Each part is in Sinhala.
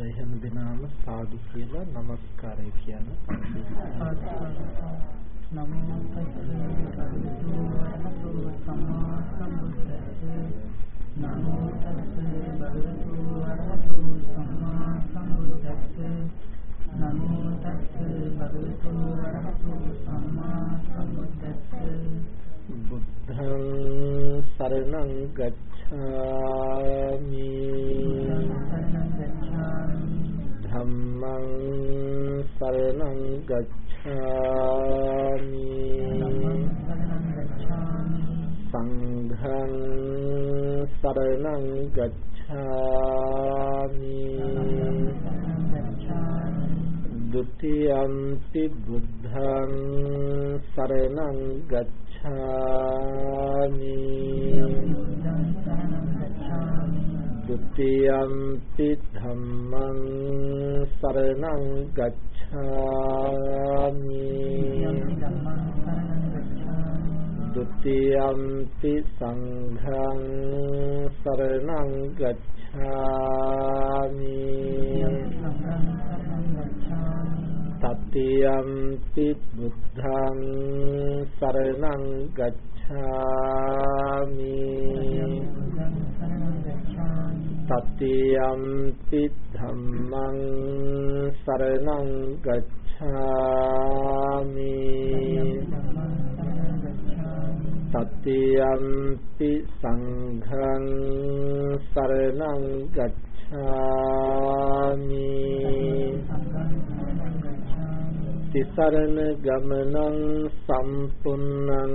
හොඳයි හැම දිනම සාදු කියලා নমස්කාරය කියන නමෝ තස්සේ භගවතු සම්මා සම්බුද්දස්ස නමෝ තස්සේ භගවතු වරහතු සම්මා සම්බුද්දස්ස නමෝ තස්සේ භගවතු වරහතු සම්මා සම්බුද්දස්ස බුද්ධං සරණං ගච්ඡාමි. ධම්මං සරණං ගච්ඡාමි। සංඝං සරණං ගච්ඡාමි। ဒ ුතියම්පි බුද්ධං සරණං ගච්ඡාමි। ဒ ුතියම්පි ධම්මං සරණං ගච්ඡාමි ဒ ුතියම්පි සංඝං සරණං ගච්ඡාමි තතියම්පි බුද්ධං සරණං ගච්ඡාමි තතියම්පි ධම්මං සරණං ගච්ඡාමි තතියම්පි සංඝං සරණං ගච්ඡාමි තිසරණ ගමනං සම්පුන්නං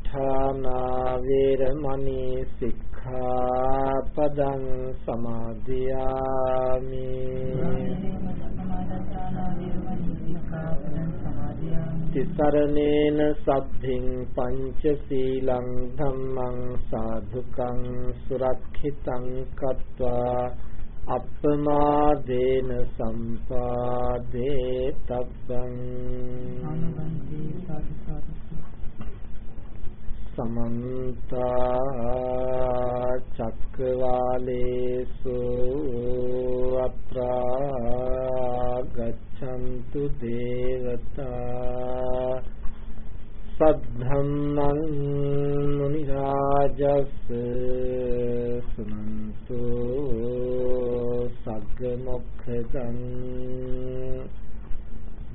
පමාදත්තානා වේරමණී සික්ඛාපදං සමාදියාමි. තිසරණේන සබ්බින් පංචශීලං ධම්මං සාධුකං සුරක්ෂිතං කତ୍වා අප්පමාදේන සම්පාදේ තබ්බං. සමන්ත චක්කවාලේසු අත්‍රා ගච්ඡන්තු දේවතා සද්ධම්මං මුනි රාජස් සුනන්තු සග්ග මොක්ඛදං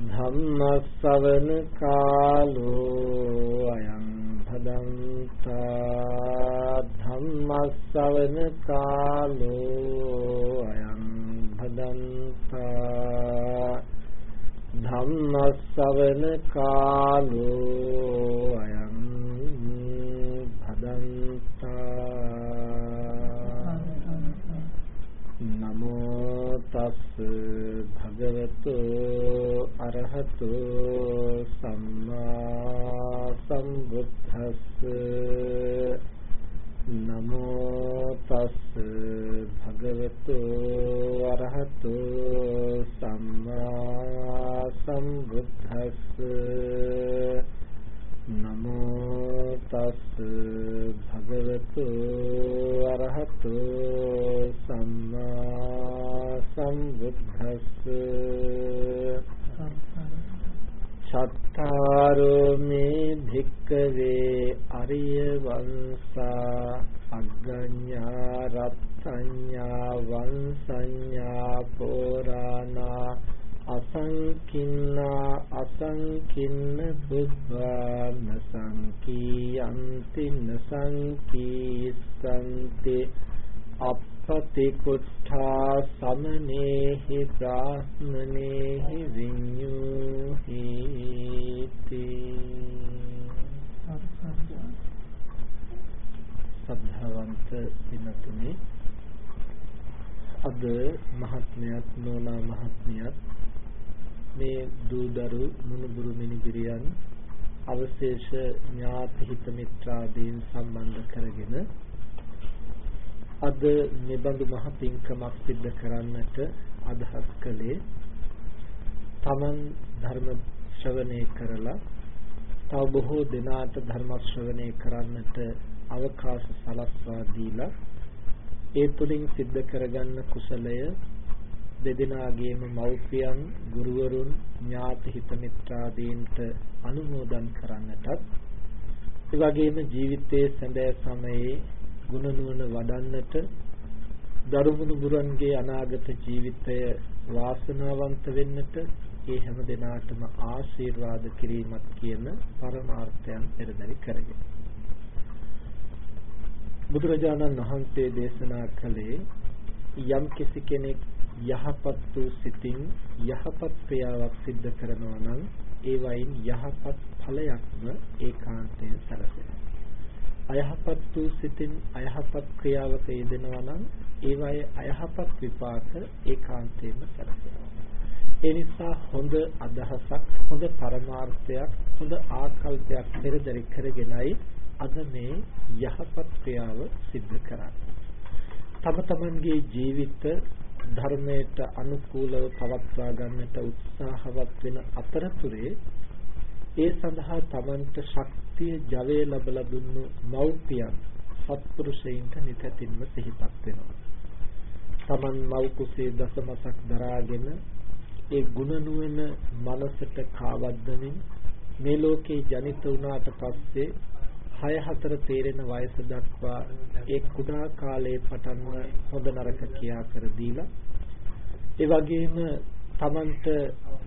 ධම්මස්සවන කාලෝ අයං භදන්තා ධම්මස්සවන කාලෝ අයං භදන්තා ධම්මස්සවන කාලෝ අයං භදන්තා නමෝ තස් භගවතු අරහතු සම්මා සම්බුද්දස්ස නමෝ තස් භගවතු අරහතු සම්මා සම්බුද්දස්ස බුද්ධා නසංකීයන්ති නසංකීස්සන්ති අපපතිකුට්ඨා සමනේහි බ්‍රාහ්මනේහි විඤ්ඤූහිති සද්ධාවන්ත දිනතුනේ අද මහත්මයාත් නෝනා මහත්මියත් මේ දූදරු මුණුබුරු මිනිබිරියන් අවශේෂ ඥාති හිත මිත්‍රාදීන් සම්බන්ධ කරගෙන අද මෙබඳු මහ පිංකමක් සිද්ධ කරන්නට අදහස් කළේ තමන් ධර්ම ශ්‍රවණය කරලා තව බොහෝ දෙනාට ධර්ම ශ්‍රවණය කරන්නට අවකාශ සලස්වා දීලා ඒ තුලින් සිද්ධ කරගන්න කුසලය දෙදෙනාගේම මව්පියන් ගුරුවරුන් ඥාති හිත මිත්‍රාදීන්ට අනුමෝදන් කරන්නටත් ඒ වගේම ජීවිතයේ සැබෑ සමයේ ගුණ නුවණ වඩන්නට දරුමුණු බුරන්ගේ අනාගත ජීවිතය වාසනාවන්ත වෙන්නට ඒ හැම දිනාටම ආශිර්වාද කිරීමත් කියන පරමාර්ථයන් පෙරදරි කරගෙන. බුදුරජාණන් වහන්සේ දේශනා කළේ යම් කිසි කෙනෙක් යහපත් වූ සිතින් යහපත් ක්‍රියාවක් සිද්ධ කරනවා නම් ඒ වයින් යහපත් ඵලයක්ම ඒකාන්තයෙන් සැලසෙනවා. අයහපත් වූ සිතින් අයහපත් ක්‍රියාවක යෙදෙනවා නම් ඒ වයේ අයහපත් විපාක ඒකාන්තයෙන්ම සැලසෙනවා. ඒ නිසා හොඳ අදහසක් හොඳ පරමාර්ථයක් හොඳ ආකල්පයක් පෙරදරි කරගෙනයි අද මේ යහපත් ක්‍රියාව සිද්ධ කරන්නේ. තම තමන්ගේ ජීවිත ධර්මයට අනුකූලව පවත්වා ගන්නට උත්සාහවත් වෙන අතරතුරේ ඒ සඳහා තමන්ට ශක්තිය ජවය ලැබලා දුන්නු මව්පියන් සත්පුරුෂයින්ට නිතැතින්ම සිහිපත් වෙනවා. තමන් මව් කුසේ දසමසක් දරාගෙන ඒ ගුණ නුවණ මනසට කාවද්දමින් මේ ලෝකේ ජනිත වුණාට පස්සේ 6 4 තේරෙන වයස දක්වා ඒ කුඩා කාලයේ පටන්ම හොඳ නරක කියා කර දීලා ඒ වගේම තමන්ට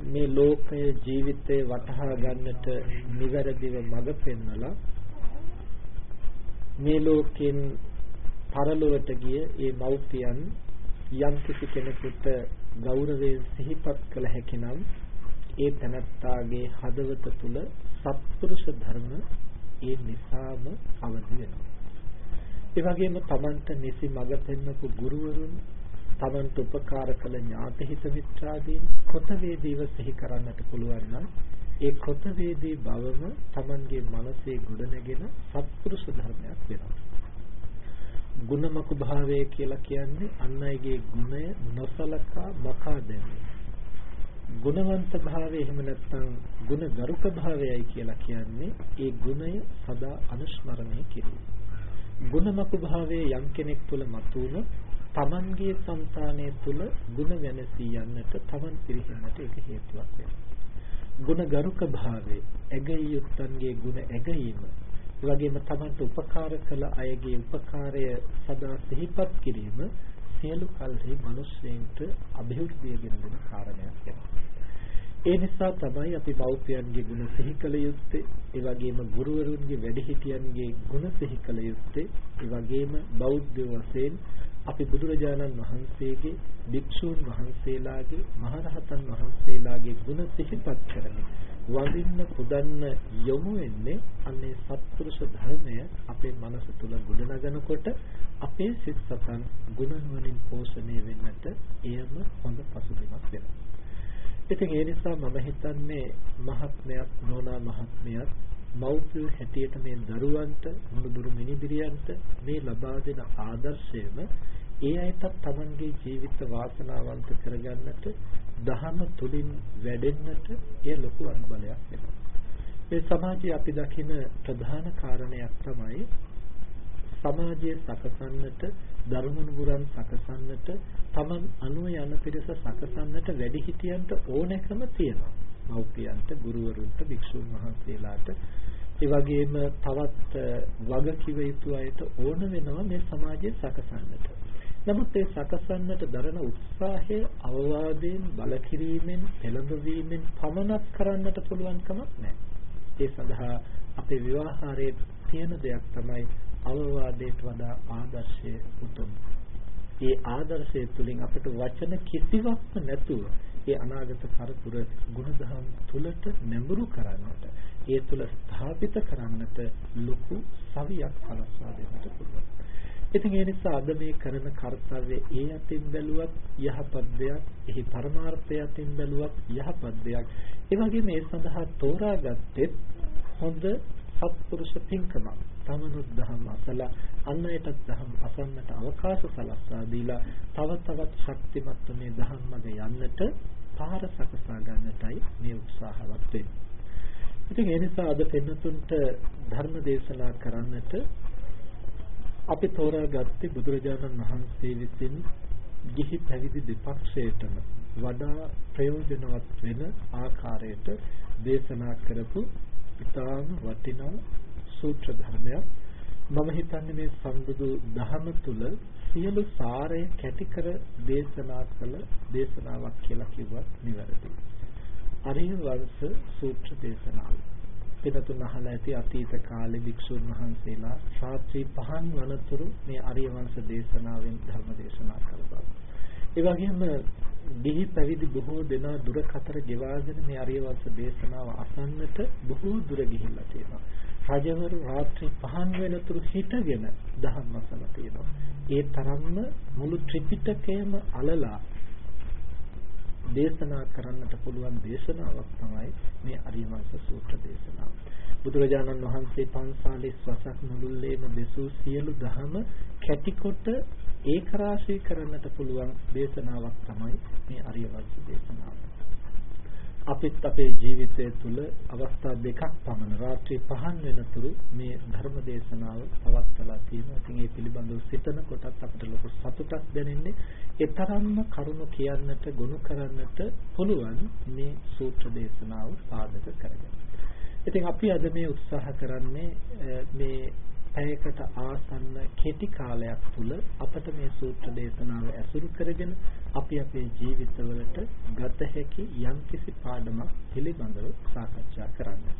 මේ ලෝකය ජීවිතේ වටහා ගන්නට නිවැරදිව මඟ පෙන්වලා මේ ලෝකෙන් පරලොවට ගිය ඒ මව්පියන් යම් කිසි කෙනෙකුට ගෞරවයෙන් සිහිපත් කළ හැකි නම් ඒ තනත්තාගේ හදවත තුල සත්පුරුෂ ධර්ම ඒ නිසාම අවදි වෙනවා. ඒ වගේම Tamanට නිසි මඟ පෙන්වපු ගුරුවරුන් Tamanට උපකාර කළ ඥාති හිත මිත්‍රාදීන් කොතවේදීව සිහි කරන්නට පුළුවන් නම් ඒ කොතවේදී බවම Tamanගේ මනසේ ගොඩනැගෙන සත්පුරුෂ ධර්මයක් වෙනවා. ගුණමක භාවය කියලා කියන්නේ අන් අයගේ ගුණය නොසලකා මකා දැමීම. ගුණවන්ත භාවය එහෙම නැත්නම් ගුණ ගරුක භාවයයි කියලා කියන්නේ ඒ ගුණය සදා අනුස්මරණය කිරීම. ගුණමක භාවයේ යම් කෙනෙක් තුළ මතුවන තමන්ගේ సంతානය තුළ ගුණ වෙනසී යන්නට තමන් පිරිහෙන්නට ඒක හේතුවක් වෙනවා. ගුණ ගරුක භාවයේ ඇගයුත්තන්ගේ ගුණ ඇගීම වගේම තමන්ට උපකාර කළ අයගේ උපකාරය සදා සිහිපත් කිරීම සියලු කල්හි මිනිස්සෙන්ට અભිවෘද්ධිය ගෙන දෙන කාරණයක් වෙනවා. ඒ නිසා තමයි අපි බෞද්ධයන්ගේ ගුණ සිහි කළ යුත්තේ, ඒ වගේම ගුරුවරුන්ගේ වැඩිහිටියන්ගේ ගුණ සිහි කළ යුත්තේ, ඒ වගේම බෞද්ධ වශයෙන් අපි බුදුරජාණන් වහන්සේගේ, භික්ෂූන් වහන්සේලාගේ, මහරහතන් වහන්සේලාගේ ගුණ සිහිපත් කරමින් වඳින්න පුදන්න යොමු වෙන්නේ අන්නේ සත්පුරුෂ ධර්මය අපේ මනස තුල ගොඩනගනකොට අපේ සිත් සතන් ගුණ නුවණින් පෝෂණය වෙන්නට එයම හොඳ පසුබිමක් වෙනවා. ඉතින් ඒ නිසා මම හිතන්නේ මහත්මයක් නෝනා මහත්මියක් මෞපිය හැටියට මේ දරුවන්ට මුණුදුරු මිනිබිරියන්ට මේ ලබා දෙන ආදර්ශයම ඒ අයටත් Tamanගේ ජීවිත වාසනාවන්ත කරගන්නට දහම තුලින් වැඩෙන්නට ඒ ලොකු අනුබලයක් වෙනවා. මේ සමාජයේ අපි දකින ප්‍රධාන කාරණයක් තමයි සමාජය සකසන්නට ධර්මනුගුරන් සකසන්නට තමන් අනුව යන පිරිස සකසන්නට වැඩිහිටියන්ට ඕනෑකම තියෙනවා. මව්පියන්ට, ගුරුවරුන්ට, භික්ෂුන් වහන්සේලාට ඒ වගේම තවත් වගකිව යුතු අයට ඕන වෙනවා මේ සමාජය සකසන්නට. නමුත් ඒ සකසන්නට දරන උත්සාහය අවවාදයෙන් බල කිරීමෙන් පෙළඹවීමෙන් පමණක් කරන්නට පුළුවන් කමක් නැහැ. ඒ සඳහා අපේ විවාහාරයේ තියෙන දෙයක් තමයි අවවාදයට වඩා ආදර්ශය උතුම්. ඒ ආදර්ශය තුලින් අපිට වචන කිසිවක්ම නැතුව ඒ අනාගත කරපුර ගුණධම් තුලට නැඹුරු කරන්නට ඒ තුල ස්ථාපිත කරන්නට ලොකු සවියක් සලස්වා දෙන්නට පුළුවන්. ඉතින් ඒ නිසා අද මේ කරන කාර්යය ඒ අතින් බැලුවත් යහපත් දෙයක්, එහි පරමාර්ථය අතින් බැලුවත් යහපත් දෙයක්. ඒ වගේම ඒ සඳහා තෝරාගත්තේ හොඳ සත්පුරුෂ පින්කමක්. තමනුත් දහම් අසලා අන් අයටත් දහම් අසන්නට අවකාශ සලස්වා දීලා තව තවත් ශක්තිමත් මේ දහම් මඟ යන්නට පාර සකසා ගන්නටයි මේ උත්සාහවත් වෙන්නේ. ඉතින් ඒ නිසා අද පෙන්වතුන්ට ධර්ම දේශනා කරන්නට අපි තෝරාගත්තේ බුදුරජාණන් වහන්සේ විසින් ගිහි පැවිදි දෙපක්ෂයටම වඩා ප්‍රයෝජනවත් වෙන ආකාරයට දේශනා කරපු ඉතාම වටිනා සූත්‍ර ධර්මයක් මම හිතන්නේ මේ සම්බුදු දහම තුල සියලු සාරය කැටි කර දේශනා කළ දේශනාවක් කියලා කිව්වත් නිවැරදියි. අරිය වංශ සූත්‍ර දේශනාව. පිටතුන් අහලා ඇති අතීත කාලේ භික්ෂුන් වහන්සේලා ශාස්ත්‍රී පහන් වනතුරු මේ අරිය වංශ දේශනාවෙන් ධර්ම දේශනා කළා. ඒ වගේම දිහි පැවිදි බොහෝ දෙනා දුර කතර ගෙවාගෙන මේ අරිය වංශ දේශනාව අසන්නට බොහෝ දුර ගිහිල්ලා තියෙනවා. රජවරු රාත්‍රී පහන් වෙනතුරු හිටගෙන ධම්ම අසලා තියෙනවා. ඒ තරම්ම මුළු ත්‍රිපිටකයම අලලා දේශනා කරන්නට පුළුවන් දේශනාවක් තමයි මේ අරියවංශ සූත්‍ර දේශනාව. බුදුරජාණන් වහන්සේ 540 වසක් මුළුල්ලේම දෙසූ සියලු ධම කැටිකොට ඒකරාශී කරන්නට පුළුවන් දේශනාවක් තමයි මේ අරියවංශ දේශනාව. අපිත් අපේ ජීවිතය තුළ අවස්ථා දෙකක් පමණ රාත්‍රී පහන් වෙනතුරු මේ ධර්ම දේශනාව පවත්වලා තියෙනවා. ඉතින් ඒ පිළිබඳව සිතන කොටත් අපිට ලොකු සතුටක් දැනෙන්නේ. ඒ තරම්ම කරුණු කියන්නට, ගොනු කරන්නට පුළුවන් මේ සූත්‍ර දේශනාව පාදක කරගෙන. ඉතින් අපි අද මේ උත්සාහ කරන්නේ මේ පැයකට ආසන්න කෙටි කාලයක් තුල අපට මේ සූත්‍ර දේශනාව ඇසුරු කරගෙන අපි අපේ ජීවිතවලට ගත හැකි යම්කිසි පාඩමක් පිළිබඳව සාකච්ඡා කරන්නට.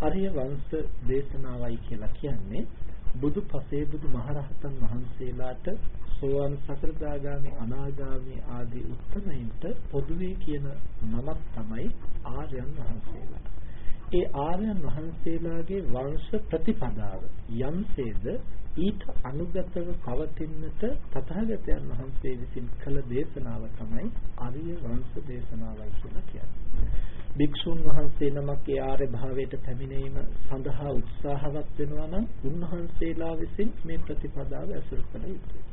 අරිය වංශ දේශනාවයි කියලා කියන්නේ බුදු පසේ බුදු මහරහතන් වහන්සේලාට සෝවාන් සතරදාගාමි අනාගාමි ආදී උත්තමයින්ට පොදුවේ කියන නමක් තමයි ආර්යයන් වහන්සේලා. ඒ ආර්යයන් වහන්සේලාගේ වංශ ප්‍රතිපදාව යම්සේද ඊට අනුගතව පවතින්නට තථාගතයන් වහන්සේ විසින් කළ දේශනාව තමයි ආර්ය වංශ දේශනාවයි කියලා කියන්නේ. භික්ෂුන් වහන්සේ නමක් ඒ ආර්ය භාවයට පැමිණීම සඳහා උත්සාහවත් වෙනවා නම් උන්වහන්සේලා විසින් මේ ප්‍රතිපදාව ඇසුරු කළ යුතුයි.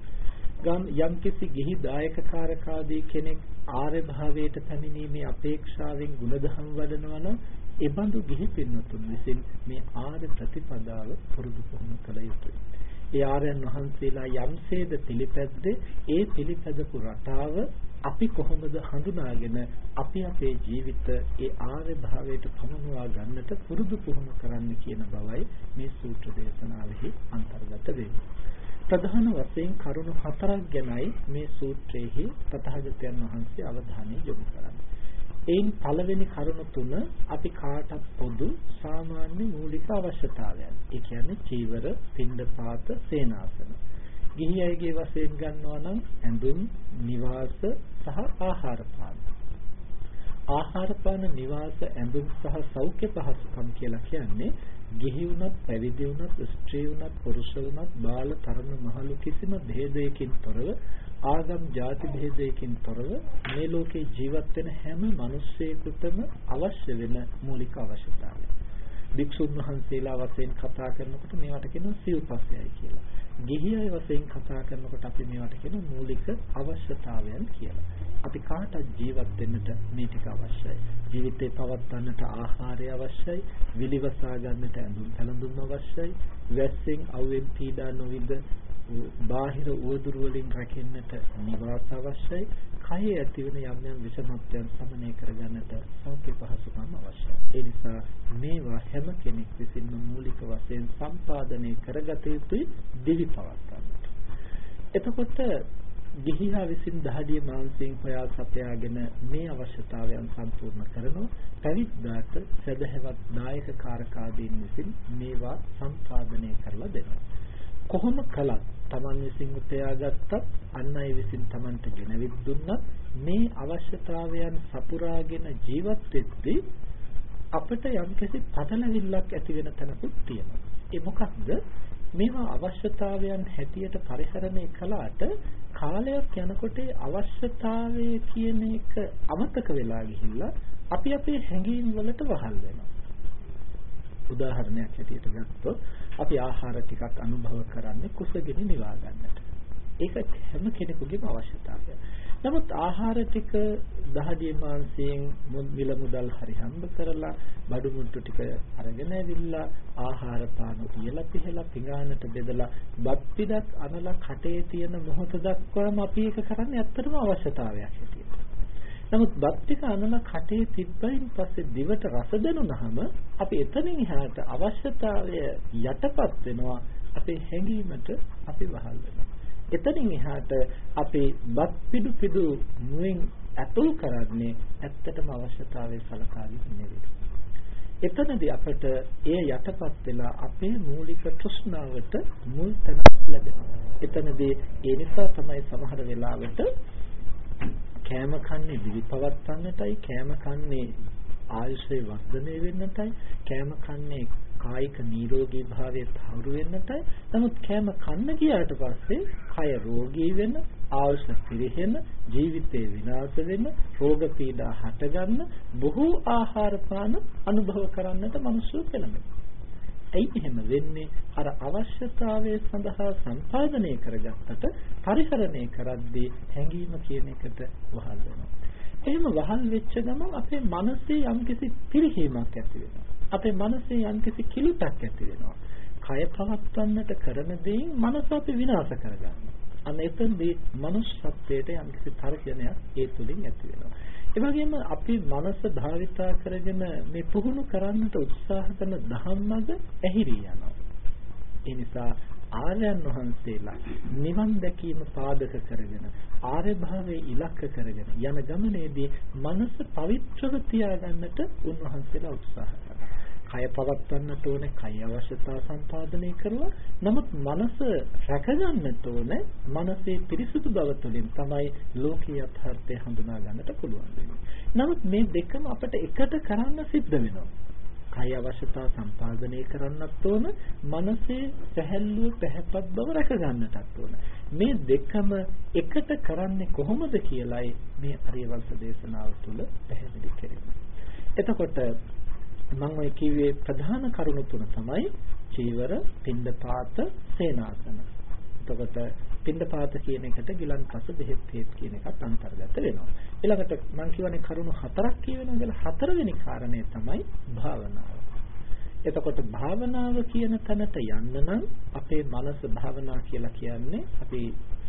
ගම් යම්කිසි ගිහි දායකකාරකාදී කෙනෙක් ආර්ය භාවයට පැමිණීමේ අපේක්ෂාවෙන් ගුණධම් වඩනවා නම් එබඳු ගිහි පින්වතුන් විසින් මේ ආර්ය ප්‍රතිපදාව පුරුදු පුහුණු කළ යුතුයි. ඒ ආර්යයන් වහන්සේලා යම්සේද පිළිපැද්දේ ඒ පිළිපැදපු රටාව අපි කොහොමද හඳුනාගෙන අපි අපේ ජීවිත ඒ ආර්ය භාවයට පමුණවා ගන්නට පුරුදු පුහුණු කරන්න කියන බවයි මේ සූත්‍ර දේශනාවෙහි අන්තර්ගත වෙන්නේ. ප්‍රධාන වශයෙන් කරුණු හතරක් ගැනයි මේ සූත්‍රයේහි තථාගතයන් වහන්සේ අවධානය යොමු කරන්නේ. එයින් පළවෙනි කරුණ තුන අපි කාටත් පොදු සාමාන්‍ය මූලික අවශ්‍යතාවයන්. ඒ කියන්නේ චීවර, පින්ඩපාත, සේනාසන. ගිහි අයගේ වශයෙන් ගන්නවා නම් ඇඳුම්, නිවාස සහ ආහාර පාන. ආහාර පාන, නිවාස, ඇඳුම් සහ සෞඛ්‍ය පහසුකම් කියලා කියන්නේ ගිහි වුණත්, පැවිදි වුණත්, ස්ත්‍රී වුණත්, පුරුෂ වුණත්, බාල, තරුණ, මහලු කිසිම භේදයකින් තොරව ආගම් ಜಾති භේදයකින් තොරව මේ ලෝකේ ජීවත් වෙන හැම මිනිස්සෙකුටම අවශ්‍ය වෙන මූලික අවශ්‍යතාවය. භික්ෂුන් වහන්සේලා වශයෙන් කතා කරනකොට මේවට කියනවා සිව්පස්යයි කියලා. ගිහි අය වශයෙන් කතා කරනකොට අපි මේවට කියන මූලික අවශ්‍යතාවයන් කියලා. අපි කාටත් ජීවත් වෙන්නට මේ ටික අවශ්‍යයි. ජීවිතේ පවත්වන්නට ආහාරය අවශ්‍යයි, විලිවසා ගන්නට ඇඳුම් පැළඳුම් අවශ්‍යයි, වැස්සෙන් අවුෙන් පීඩා නොවිඳ බාහිර උවදුරු වලින් රැකෙන්නට නිවාස අවශ්‍යයි. කයේ ඇතිවන යම් යම් විෂමත්වයන් සමනය කරගන්නට සෞඛ්‍ය පහසුකම් අවශ්‍යයි. ඒ නිසා මේවා හැම කෙනෙක් විසින්ම මූලික වශයෙන් සම්පාදනය කරගත යුතුයි දිවි පවත්වන්නට. එතකොට ගිහිහා විසින් දහඩිය මාංශයෙන් හොයා සපයාගෙන මේ අවශ්‍යතාවයන් සම්පූර්ණ කරනවා. පැවිද්දාට සදහැවත් දායක කාරකාදීන් විසින් මේවා සම්පාදනය කරලා දෙනවා. කොහොම කළත් Taman විසින් උපයාගත්තත් අන් අය විසින් Tamanට ගෙනවිත් දුන්නත් මේ අවශ්‍යතාවයන් සපුරාගෙන ජීවත් වෙද්දී අපිට යම්කිසි පටලවිල්ලක් ඇති වෙන තැනකුත් තියෙනවා. ඒ මොකක්ද? මේවා අවශ්‍යතාවයන් හැටියට පරිහරණය කළාට කාලයක් යනකොට අවශ්‍යතාවය කියන එක අමතක වෙලා ගිහිල්ලා අපි අපේ හැඟීම් වලට වහල් වෙනවා. උදාහරණයක් හැටියට ගත්තොත් අපි ආහාර ටිකක් අනුභව කරන්නේ කුසගිනි නිවා ගන්නට. ඒක හැම කෙනෙකුගේම අවශ්‍යතාවය. නමුත් ආහාර ටික දහඩිය මාංශයෙන් මිල මුදල් හරි හම්බ කරලා බඩු මුට්ටු ටික අරගෙන ඇවිල්ලා ආහාර පාන කියලා පිහලා පිඟානට බෙදලා බත් පිටක් අනලා කටේ තියෙන මොහොත දක්වාම අපි ඒක කරන්නේ ඇත්තටම අවශ්‍යතාවයක් හැටියට. නමුත් බත් ටික අනලා කටේ තිබ්බයින් පස්සේ දිවට රස දැනුනහම අපි එතනින් එහාට අවශ්‍යතාවය යටපත් වෙනවා අපේ හැඟීමට අපි වහල් වෙනවා. එතනින් එහාට අපේ බත් පිඩු පිඩු මුවෙන් ඇතුල් කරන්නේ ඇත්තටම අවශ්‍යතාවය සලකාගෙන නෙවෙයි. එතනදී අපට ඒ යටපත් වෙලා අපේ මූලික තෘෂ්ණාවට මුල් තැනක් ලැබෙනවා. එතනදී ඒ නිසා තමයි සමහර වෙලාවට කෑම කන්නේ දිවිපවත්තන්නටයි කෑම කන්නේ ආයුෂේ වර්ධනය වෙන්නටයි කෑම කන්නේ කායික නිරෝගී භාවය තහවුරු වෙන්නටයි නමුත් කෑම කන්න ගියාට පස්සේ කය රෝගී වෙන ආයුෂ පිරෙහෙන ජීවිතේ විනාශ වෙන රෝග පීඩා හටගන්න බොහෝ ආහාර පාන අනුභව කරන්නට මිනිස්සු පෙළඹෙනවා. ඇයි එහෙම වෙන්නේ? අර අවශ්‍යතාවය සඳහා සම්පාදනය කරගත්තට පරිහරණය කරද්දී හැඟීම කියන එකට වහල් වෙනවා. එහෙම වහල් වෙච්ච ගමන් අපේ මනසේ යම්කිසි පිරිහීමක් ඇති වෙනවා. අපේ මනසේ යම්කිසි කිලුටක් ඇති වෙනවා. කය පවත්වන්නට කරන දෙයින් මනස අපි විනාශ කරගන්නවා. අන්න එතෙන්දී මනුෂ්‍යත්වයට යම්කිසි තර්ජනයක් ඒ තුලින් ඇති වෙනවා. ඒ වගේම අපි මනස භාවිතා කරගෙන මේ පුහුණු කරන්නට උත්සාහ කරන ධම්මග ඇහිරි යනවා. ඒ නිසා ආර්යයන් වහන්සේලා නිවන් දැකීම පාදක කරගෙන ආර්ය භාවයේ ඉලක්ක කරගෙන යන ගමනේදී මනස පවිත්‍රව තියාගන්නට උන්වහන්සේලා උත්සාහ කරනවා. කය පවත්වන්නට ඕනේ, කය අවශ්‍යතා සම්පාදනය කරලා නමුත් මනස රැකගන්නට ඕනේ. මනසේ පිරිසුදු බව තුළින් තමයි ලෝකීය යථාර්ථය හඳුනා ගන්නට පුළුවන් වෙන්නේ. නමුත් මේ දෙකම අපිට එකට කරන්න සිද්ධ වෙනවා. කය අවශ්‍යතා සම්පාදනය කරන්නත් ඕන මනසේ සැහැල්ලුව පැහැපත් බව රැක ගන්නටත් ඕන මේ දෙකම එකට කරන්නේ කොහොමද කියලයි මේ අරියවංශ දේශනාව තුළ පැහැදිලි කරන්නේ එතකොට මම ඔය කිව්වේ ප්‍රධාන කරුණු තුන තමයි චීවර පින්දපාත සේනාසන එතකොට පින්දපාත කියන එකට ගිලන්පස බෙහෙත් හේත් කියන එකත් අන්තර්ගත වෙනවා. ඊළඟට මම කියවනේ කරුණු හතරක් කියවෙනවා කියලා හතරවෙනි කාරණය තමයි භාවනාව. එතකොට භාවනාව කියන තැනට යන්න නම් අපේ මනස භාවනා කියලා කියන්නේ අපි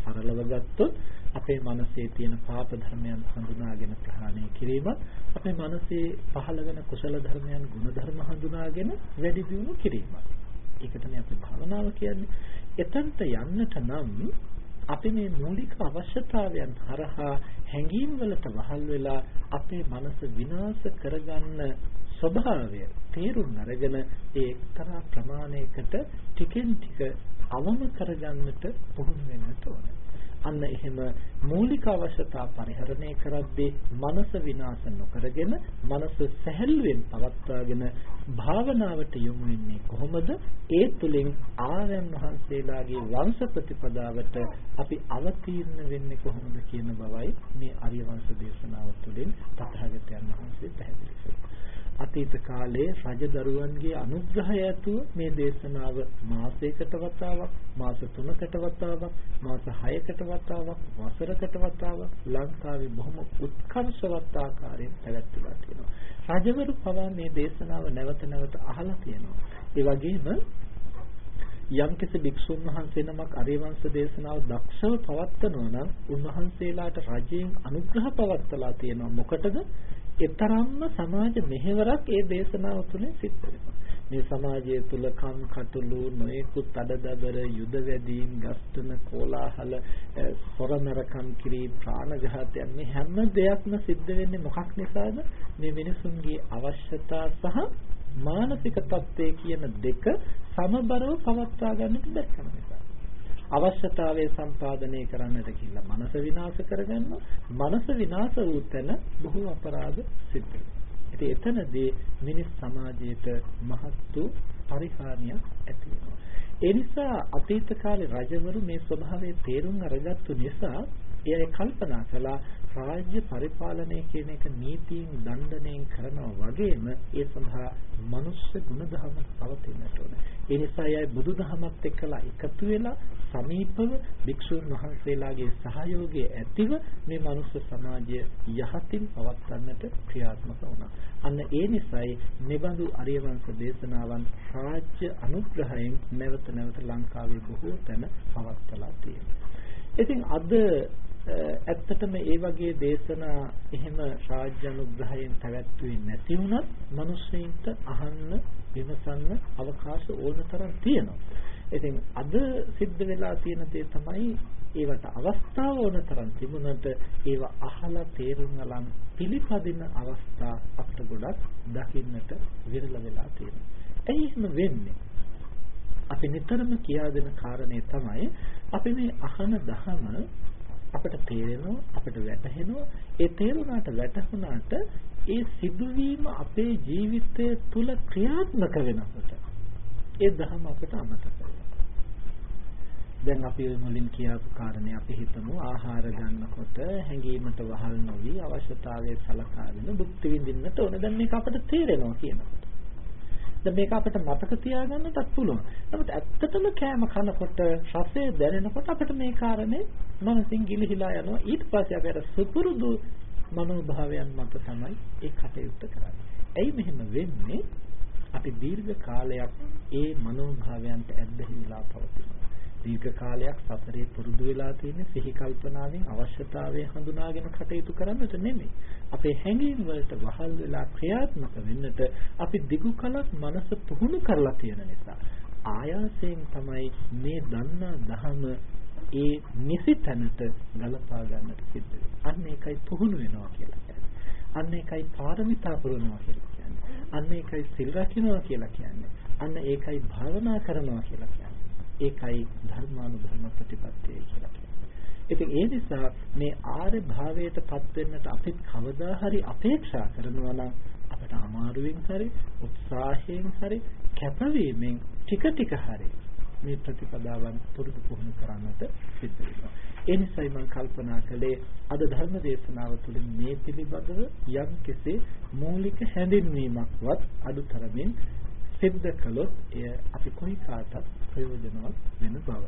සරලව ගත්තොත් අපේ මනසේ තියෙන පාප ධර්මයන් හඳුනාගෙන ප්‍රහාණය කිරීමත් අපේ මනසේ පහළ වෙන කුසල ධර්මයන් ගුණ ධර්ම හඳුනාගෙන වැඩි දියුණු කිරීමත් ඒකටනේ අපි භාවනාව කියන්නේ එතනට යන්නට නම් අපි මේ මූලික අවශ්‍යතාවයන් හරහා හැඟීම් වලට වහල් වෙලා අපේ මනස විනාශ කරගන්න ස්වභාවය තේරුම් අරගෙන ඒ එක්තරා ප්‍රමාණයකට ටිකෙන් ටික අවම කරගන්නට පුහුණු වෙන්න ඕනේ. අන්න එහෙම මූලික අවශ්‍යතා පරිහරණය කරද්දී මනස විනාශ නොකරගෙන මනස සැහැල්ලුවෙන් පවත්වාගෙන භාවනාවට යොමු වෙන්නේ කොහොමද? ඒ තුලින් ආර්යයන් වහන්සේලාගේ වංශ ප්‍රතිපදාවට අපි අවතීර්ණ වෙන්නේ කොහොමද කියන බවයි මේ ආර්ය වංශ දේශනාව තුළින් තථාගතයන් වහන්සේ පැහැදිලි කළේ. අතීත කාලයේ රජදරුවන්ගේ අනුග්‍රහය ඇතුව මේ දේශනාව මාසයකට වතාවක් මාස 3කට වතාවක් මාස 6කට වතාවක් වසරකට වතාවක් ලංකාවේ බොහොම උත්කර්ෂවත් ආකාරයෙන් පැවැත්වලා තියෙනවා රජවරු පවා මේ දේශනාව නැවත නැවත අහලා තියෙනවා. ඒ වගේම යම්කිසි භික්ෂුන් වහන්සේ නමක් අරිවංශ දේශනාව දක්ෂව පවත්වනවා නම් උන්වහන්සේලාට රජයෙන් අනුග්‍රහ පවත්වලා තියෙනවා. මොකටද? එතරම්ම සමාජ මෙහෙවරක් ඒ දේශනාව තුළින් සිද්ධ වෙනවා. මේ සමාජය තුල කම් කටළු නොයෙකුත් අඩදබර යුද වැදීම් ගස්තුන කෝලාහල සොරමරකම් කිරීම ප්‍රාණඝාතයන් මේ හැම දෙයක්ම සිද්ධ වෙන්නේ මොකක් නිසාද මේ මිනිසුන්ගේ අවශ්‍යතා සහ මානසික තත්ත්වය කියන දෙක සමබරව පවත්වා ගන්නට බැරි නිසා අවශ්‍යතාවය සම්පාදනය කරන්නට කියලා මනස විනාශ කරගන්නවා මනස විනාශ වූ තැන බොහෝ අපරාධ සිද්ධ වෙනවා ඉතින් එතනදී මිනිස් සමාජයට මහත් වූ පරිහානියක් ඇති වෙනවා. ඒ නිසා අතීත කාලේ රජවරු මේ ස්වභාවය තේරුම් අරගත්තු නිසා එයයි කල්පනා කළා රාජ්‍ය පරිපාලනය කියන එක නීතියෙන් දණ්ඩනයෙන් කරනවා වගේම ඒ සඳහා මනුෂ්‍ය ගුණධර්ම පවතින්නට ඕන. ඒ නිසා යයි බුදුදහමත් එක්කලා එකතු වෙලා සමීපව භික්ෂුන් වහන්සේලාගේ සහයෝගය ඇතිව මේ මනුෂ්‍ය සමාජය යහතින් පවත්වන්නට ක්‍රියාත්මක වුණා. අන්න ඒ නිසායි මෙබඳු අරියවංශ දේශනාවන් රාජ්‍ය අනුග්‍රහයෙන් නැවත නැවත ලංකාවේ බොහෝ තැන පවත්වලා තියෙනවා. ඉතින් අද ඇත්තටම ඒ වගේ දේශනා එහෙම රාජ්‍ය අනුග්‍රහයෙන් පැවැත්වුවේ නැති වුණත් මිනිස්සුන්ට අහන්න විමසන්න අවකාශ ඕනතරම් තියෙනවා. ඉතින් අද සිද්ධ වෙලා තියෙන දේ තමයි ඒවට අවස්ථාව ඕනතරම් තිබුණට ඒව අහලා තේරුම් ගන්න පිළිපදින අවස්ථා අපට ගොඩක් දකින්නට විරල වෙලා තියෙනවා. ඇයි එහෙම වෙන්නේ? අපි නිතරම කියා දෙන කාරණේ තමයි අපි මේ අහන දහම අපිට තේරෙනවා අපිට වැටහෙනවා ඒ තේරුණාට වැටහුණාට ඒ සිදුවීම අපේ ජීවිතය තුල ක්‍රියාත්මක වෙනකොට ඒ දහම අපිට අමතක දැන් අපි මුලින් කියාපු කාරණේ අපි හිතමු ආහාර ගන්නකොට හැඟීමට වහල් නොවි අවශ්‍යතාවයේ සලකාගෙන භුක්ති විඳින්නට ඕන. දැන් මේක අපිට තේරෙනවා කියනකොට. දැන් මේක අපිට මතක තියාගන්නටත් පුළුවන්. නමුත් ඇත්තටම කෑම කනකොට රසය දැනෙනකොට අපිට මේ කාරණේ මනසින් ගිලිහිලා යනවා. ඊට පස්සේ අපි අර සුපුරුදු මනෝභාවයන් මත තමයි ඒ කටයුත්ත කරන්නේ. ඇයි මෙහෙම වෙන්නේ? අපි දීර්ඝ කාලයක් ඒ මනෝභාවයන්ට ඇබ්බැහි වෙලා පවතිනවා. දීර්ඝ කාලයක් සසරේ පුරුදු වෙලා තියෙන සිහි කල්පනාවෙන් අවශ්‍යතාවය හඳුනාගෙන කටයුතු කරන්නට නෙමෙයි. අපේ හැඟීම් වලට වහල් වෙලා ක්‍රියාත්මක වෙන්නට අපි දිගු කලක් මනස පුහුණු කරලා තියෙන නිසා ආයාසයෙන් තමයි මේ දන්නා ධහම ඒ නිසි තැනට ගලපා ගන්නට සිද්ධ වෙන්නේ. අන්න ඒකයි පුහුණු වෙනවා කියලා කියන්නේ. අන්න ඒකයි පාරමිතා පුරනවා කියලා කියන්නේ. අන්න ඒකයි සිල් රකින්නවා කියලා කියන්නේ. අන්න ඒකයි භාවනා කරනවා කියලා කියන්නේ. ඒකයි ධර්මානුධර්ම ප්‍රතිපත්තිය කියලා කියන්නේ. ඉතින් ඒ නිසා මේ ආර්ය භාවයටපත් වෙන්නට අපි කවදා හරි අපේක්ෂා කරනවා නම් අපට අමාරුවෙන් හරි උත්සාහයෙන් හරි කැපවීමෙන් ටික ටික හරි මේ ප්‍රතිපදාවන් පුරුදු පුහුණු කරන්නට සිද්ධ වෙනවා. ඒ නිසායි මම කල්පනා කළේ අද ධර්ම දේශනාව තුළින් මේ පිළිබඳව යම් කෙසේ මූලික හැඳින්වීමක්වත් අඩුතරමින් සිද්ධ කළොත් එය අපි කොයි කාටත් ප්‍රයෝජනවත් වෙන බව.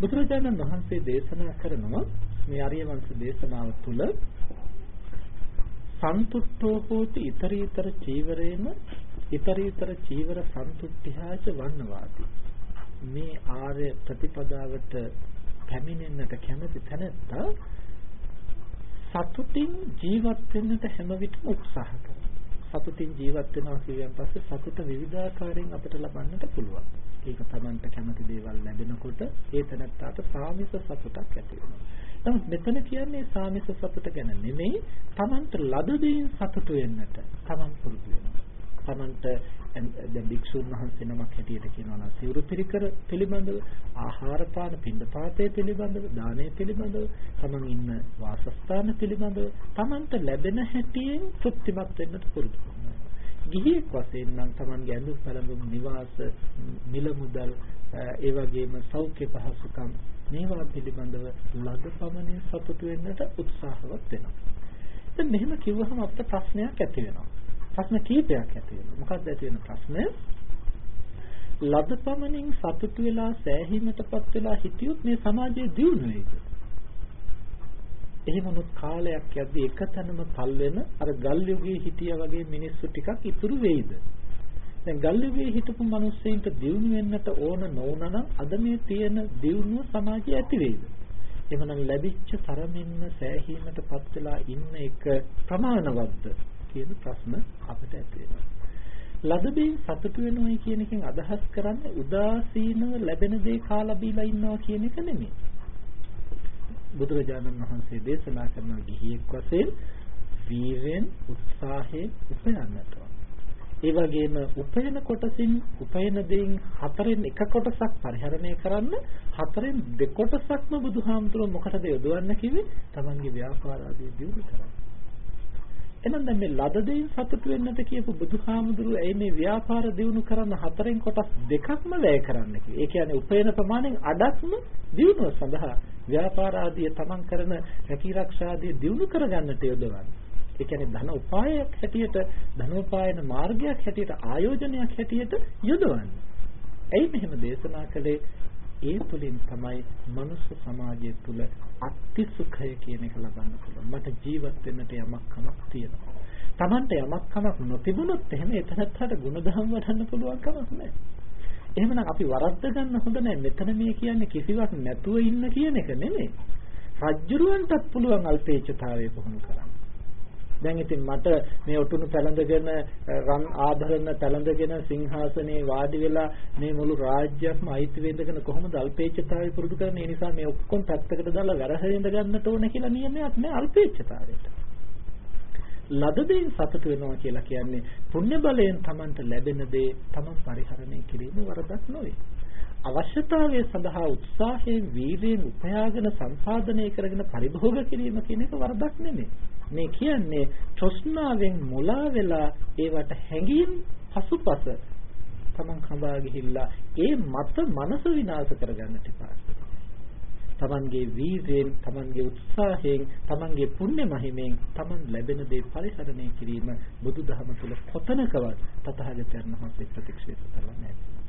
බුදුරජාණන් වහන්සේ දේශනා කරනවා මේ ආර්ය වංශ දේශනාව තුළ සන්තුට්ඨෝ හෝති ඊතරීතර චීවරේන ඊතරීතර චීවර සන්තුට්ඨිහාච වන්නවාති මේ ආර්ය ප්‍රතිපදාවට පැමිණෙන්නට කැමති තැනැත්තා සතුටින් ජීවත් වෙන්නට හැම විටම උත්සාහ කරනවා සතුටින් ජීවත් වෙනවා කියවන් පස්සේ සතුට විවිධාකාරයෙන් අපිට ලබන්නට පුළුවන්. ඒක Tamanට කැමති දේවල් ලැබෙනකොට ඒ තැනත්තාට සාමිස සතුටක් ඇති වෙනවා. නමුත් මෙතන කියන්නේ සාමිස සතුට ගැන නෙමෙයි Tamanට ලද දෙයින් සතුට වෙන්නට Taman පුරුදු වෙනවා. Tamanට දැන් භික්ෂුන් වහන්සේ නමක් හැටියට කියනවා නම් සිවුරු පිරිකර පිළිබඳව ආහාර පාන පින්ඩපාතය පිළිබඳව දානය පිළිබඳව තමන් ඉන්න වාසස්ථාන පිළිබඳව තමන්ට ලැබෙන හැටියෙන් තෘප්තිමත් වෙන්නට පුරුදු ගිහියෙක් වශයෙන් නම් තමන්ගේ ඇඳුම් පැළඳුම් නිවාස මිල මුදල් ඒ වගේම සෞඛ්‍ය පහසුකම් මේවා පිළිබඳව ලද පමණින් සතුටු වෙන්නට උත්සාහවත් වෙනවා. දැන් මෙහෙම කිව්වහම අපිට ප්‍රශ්නයක් ඇති වෙනවා. ප්‍රශ්න කීපයක් ඇති වෙනවා. මොකක්ද ඇති වෙන ප්‍රශ්නය? ලද පමණින් සතුටු වෙලා සෑහීමටපත් වෙලා හිටියොත් මේ සමාජයේ දියුණු වෙයිද? එහෙමනොත් කාලයක් යද්දී එකතැනම පල් වෙන අර ගල් යුගයේ හිටියා වගේ මිනිස්සු ටිකක් ඉතුරු වෙයිද? දැන් ගල් යුගයේ හිටපු මිනිස්සුන්ට දියුණු වෙන්නට ඕන නොවුනනම් අද මේ තියෙන දියුණුව සමාජයේ ඇති වෙයිද? එහෙමනම් ලැබිච්ච තරමින්ම සෑහීමටපත් වෙලා ඉන්න එක ප්‍රමාණවත්ද? කියන ප්‍රශ්න අපිට ඇති වෙනවා. ලදබින් සතුටු වෙනවයි කියන එකෙන් අදහස් කරන්නේ උදාසීනව ලැබෙන දේ කාලා බීලා ඉන්නවා කියන එක නෙමෙයි. බුදුරජාණන් වහන්සේ දේශනා කරන ගිහියෙක් වශයෙන් වීරෙන් උත්සාහයෙන් උපයන්නට ඒ වගේම උපයන කොටසින් උපයන දෙයින් හතරෙන් එක කොටසක් පරිහරණය කරන්න හතරෙන් දෙකොටසක්ම බුදුහාමුදුරුවෝ මොකටද යොදවන්න කිව්වේ? Tamange ව්‍යාපාර ආදී දියුණු කරන්න. එහෙනම් දැන් මේ ලද දෙයින් සතුටු වෙන්නට කියපු බුදුහාමුදුරුවෝ ඇයි මේ ව්‍යාපාර දියුණු කරන්න හතරෙන් කොටස් දෙකක්ම වැය කරන්න කිව්වේ? ඒ කියන්නේ උපයන ප්‍රමාණයෙන් අඩක්ම දියුණුව සඳහා ව්‍යාපාර ආදී තමන් කරන රැකී ආරක්ෂා ආදී දියුණු කරගන්නට යොදවන්නේ. ඒ කියන්නේ ධන උපායයක් හැටියට ධනෝපායන මාර්ගයක් හැටියට ආයෝජනයක් හැටියට යොදවන්නේ. ඇයි මෙහෙම දේශනා කළේ? ඒ තුලින් තමයි මනුෂ්‍ය සමාජය තුල අත්ති සුඛය කියන එක ලබන්න පුළුවන්. මට ජීවත් වෙන්නට යමක් කමක් තියෙනවා. Tamante යමක් කමක් නොතිබුණොත් එහෙම එතනත්තට ಗುಣධම් වඩන්න පුළුවන් කමක් නැහැ. එහෙමනම් අපි වරද්ද ගන්න හොඳ නැහැ. මෙතන මේ කියන්නේ කිසිවක් නැතුව ඉන්න කියන එක නෙමෙයි. රජ්ජුරුවන්ටත් පුළුවන් අල්පේච්ඡතාවය පුහුණු කරන්න. දැන් ඉතින් මට මේ ඔටුනු පැලඳගෙන රන් ආභරණ පැලඳගෙන සිංහාසනේ වාඩි වෙලා මේ මුළු රාජ්‍යයක්ම අයිති වෙඳගෙන කොහොමද අල්පේච්ඡතාවය පුරුදු කරන්නේ? ඒ නිසා මේ ඔක්කොම පැත්තකට දාලා වැරහෙඳ ගන්නට ඕන කියලා නියමයක් නෑ අල්පේච්ඡතාවයට. ලද දෙයින් සතුට වෙනවා කියලා කියන්නේ පුණ්‍ය බලයෙන් Tamanට ලැබෙන දේ Taman පරිහරණය කිරීම වරදක් නොවේ. අවශ්‍යතාවය සඳහා උත්සාහයෙන් වීර්යයෙන් උපයාගෙන සම්පාදනය කරගෙන පරිභෝග කිරීම කියන එක වරදක් නෙමෙයි. මේ කියන්නේ තෘෂ්ණාවෙන් මුලා වෙලා ඒවට හැඟීම් පසුපස තමන් කඹා ගිහිල්ලා ඒ මත මනස විනාශ කරගන්නට එපා. තමන්ගේ වීර්යයෙන්, තමන්ගේ උත්සාහයෙන්, තමන්ගේ පුණ්‍ය මහිමෙන් තමන් ලැබෙන දේ පරිහරණය කිරීම බුදුදහම තුළ කොතනකවත් තථාගතයන් වහන්සේ ප්‍රතික්ෂේප කරලා නැහැ.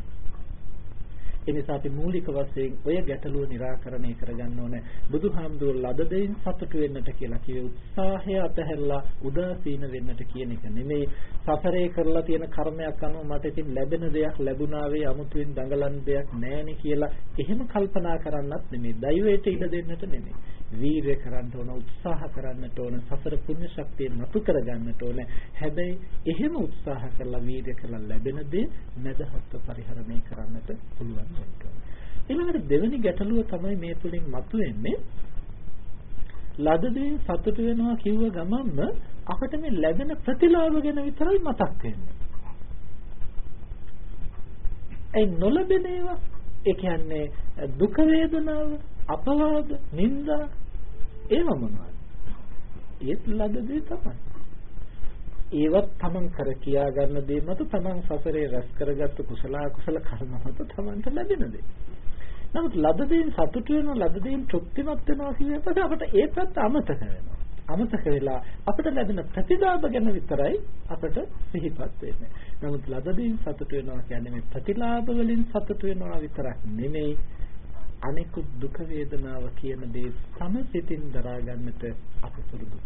ඒ නිසා අපි මූලික වශයෙන් ඔය ගැටලුව निराකරණය කරගන්න ඕනේ. බුදුහාමුදුර ලද දෙයින් සතුටු වෙන්නට කියලා කියේ උත්සාහය අතහැරලා උදාසීන වෙන්නට කියන එක නෙමෙයි. සසරේ කරලා තියෙන කර්මයක් අනුව මට ඉතින් ලැබෙන දෙයක් ලැබුණාවේ 아무තුවෙන් දඟලන දෙයක් නැහෙනේ කියලා එහෙම කල්පනා කරන්නත් නෙමෙයි. දෛවයට ඉඩ දෙන්නට නෙමෙයි. වීරය කරන්න ඕන උත්සාහ කරන්නට ඕන සසර පුණ්‍ය ශක්තිය නතු කරගන්නට ඕන. හැබැයි එහෙම උත්සාහ කරලා වීරය කරලා ලැබෙන දේ මදහත්ව පරිහරණය කරන්නට පුළුවන් වෙනවා. ඊළඟට දෙවෙනි ගැටලුව තමයි මේ තුලින් මතුවෙන්නේ. ලද දේ සතුට වෙනවා කිව්ව ගමන්ම අපිට මේ ලැබෙන ප්‍රතිලාභ ගැන විතරයි මතක් වෙන්නේ. ඒ නොලැබෙන ඒවා ඒ කියන්නේ දුක වේදනාව අපවාද නිന്ദා ඒව මොනවද? ඒත් ලද දේ තමයි. ඒවත් තමන් කර කියා ගන්න දේ මත තමන් සසරේ රැස් කරගත්තු කුසල අකුසල කර්ම මත තමන්ට ලැබෙන දේ. නමුත් ලද දෙයින් සතුටු වෙනවා ලද දෙයින් තෘප්තිමත් වෙනවා කියන එක අපිට ඒ පැත්ත අමතක වෙනවා. අමතක වෙලා අපිට ලැබෙන ප්‍රතිලාභ ගැන විතරයි අපිට සිහිපත් වෙන්නේ. නමුත් ලද දෙයින් සතුටු වෙනවා කියන්නේ මේ ප්‍රතිලාභ වලින් සතුටු වෙනවා විතරක් නෙමෙයි අනිකුත් දුක වේදනාව කියන දේ සමසිතින් දරා ගන්නට අපි පුරුදු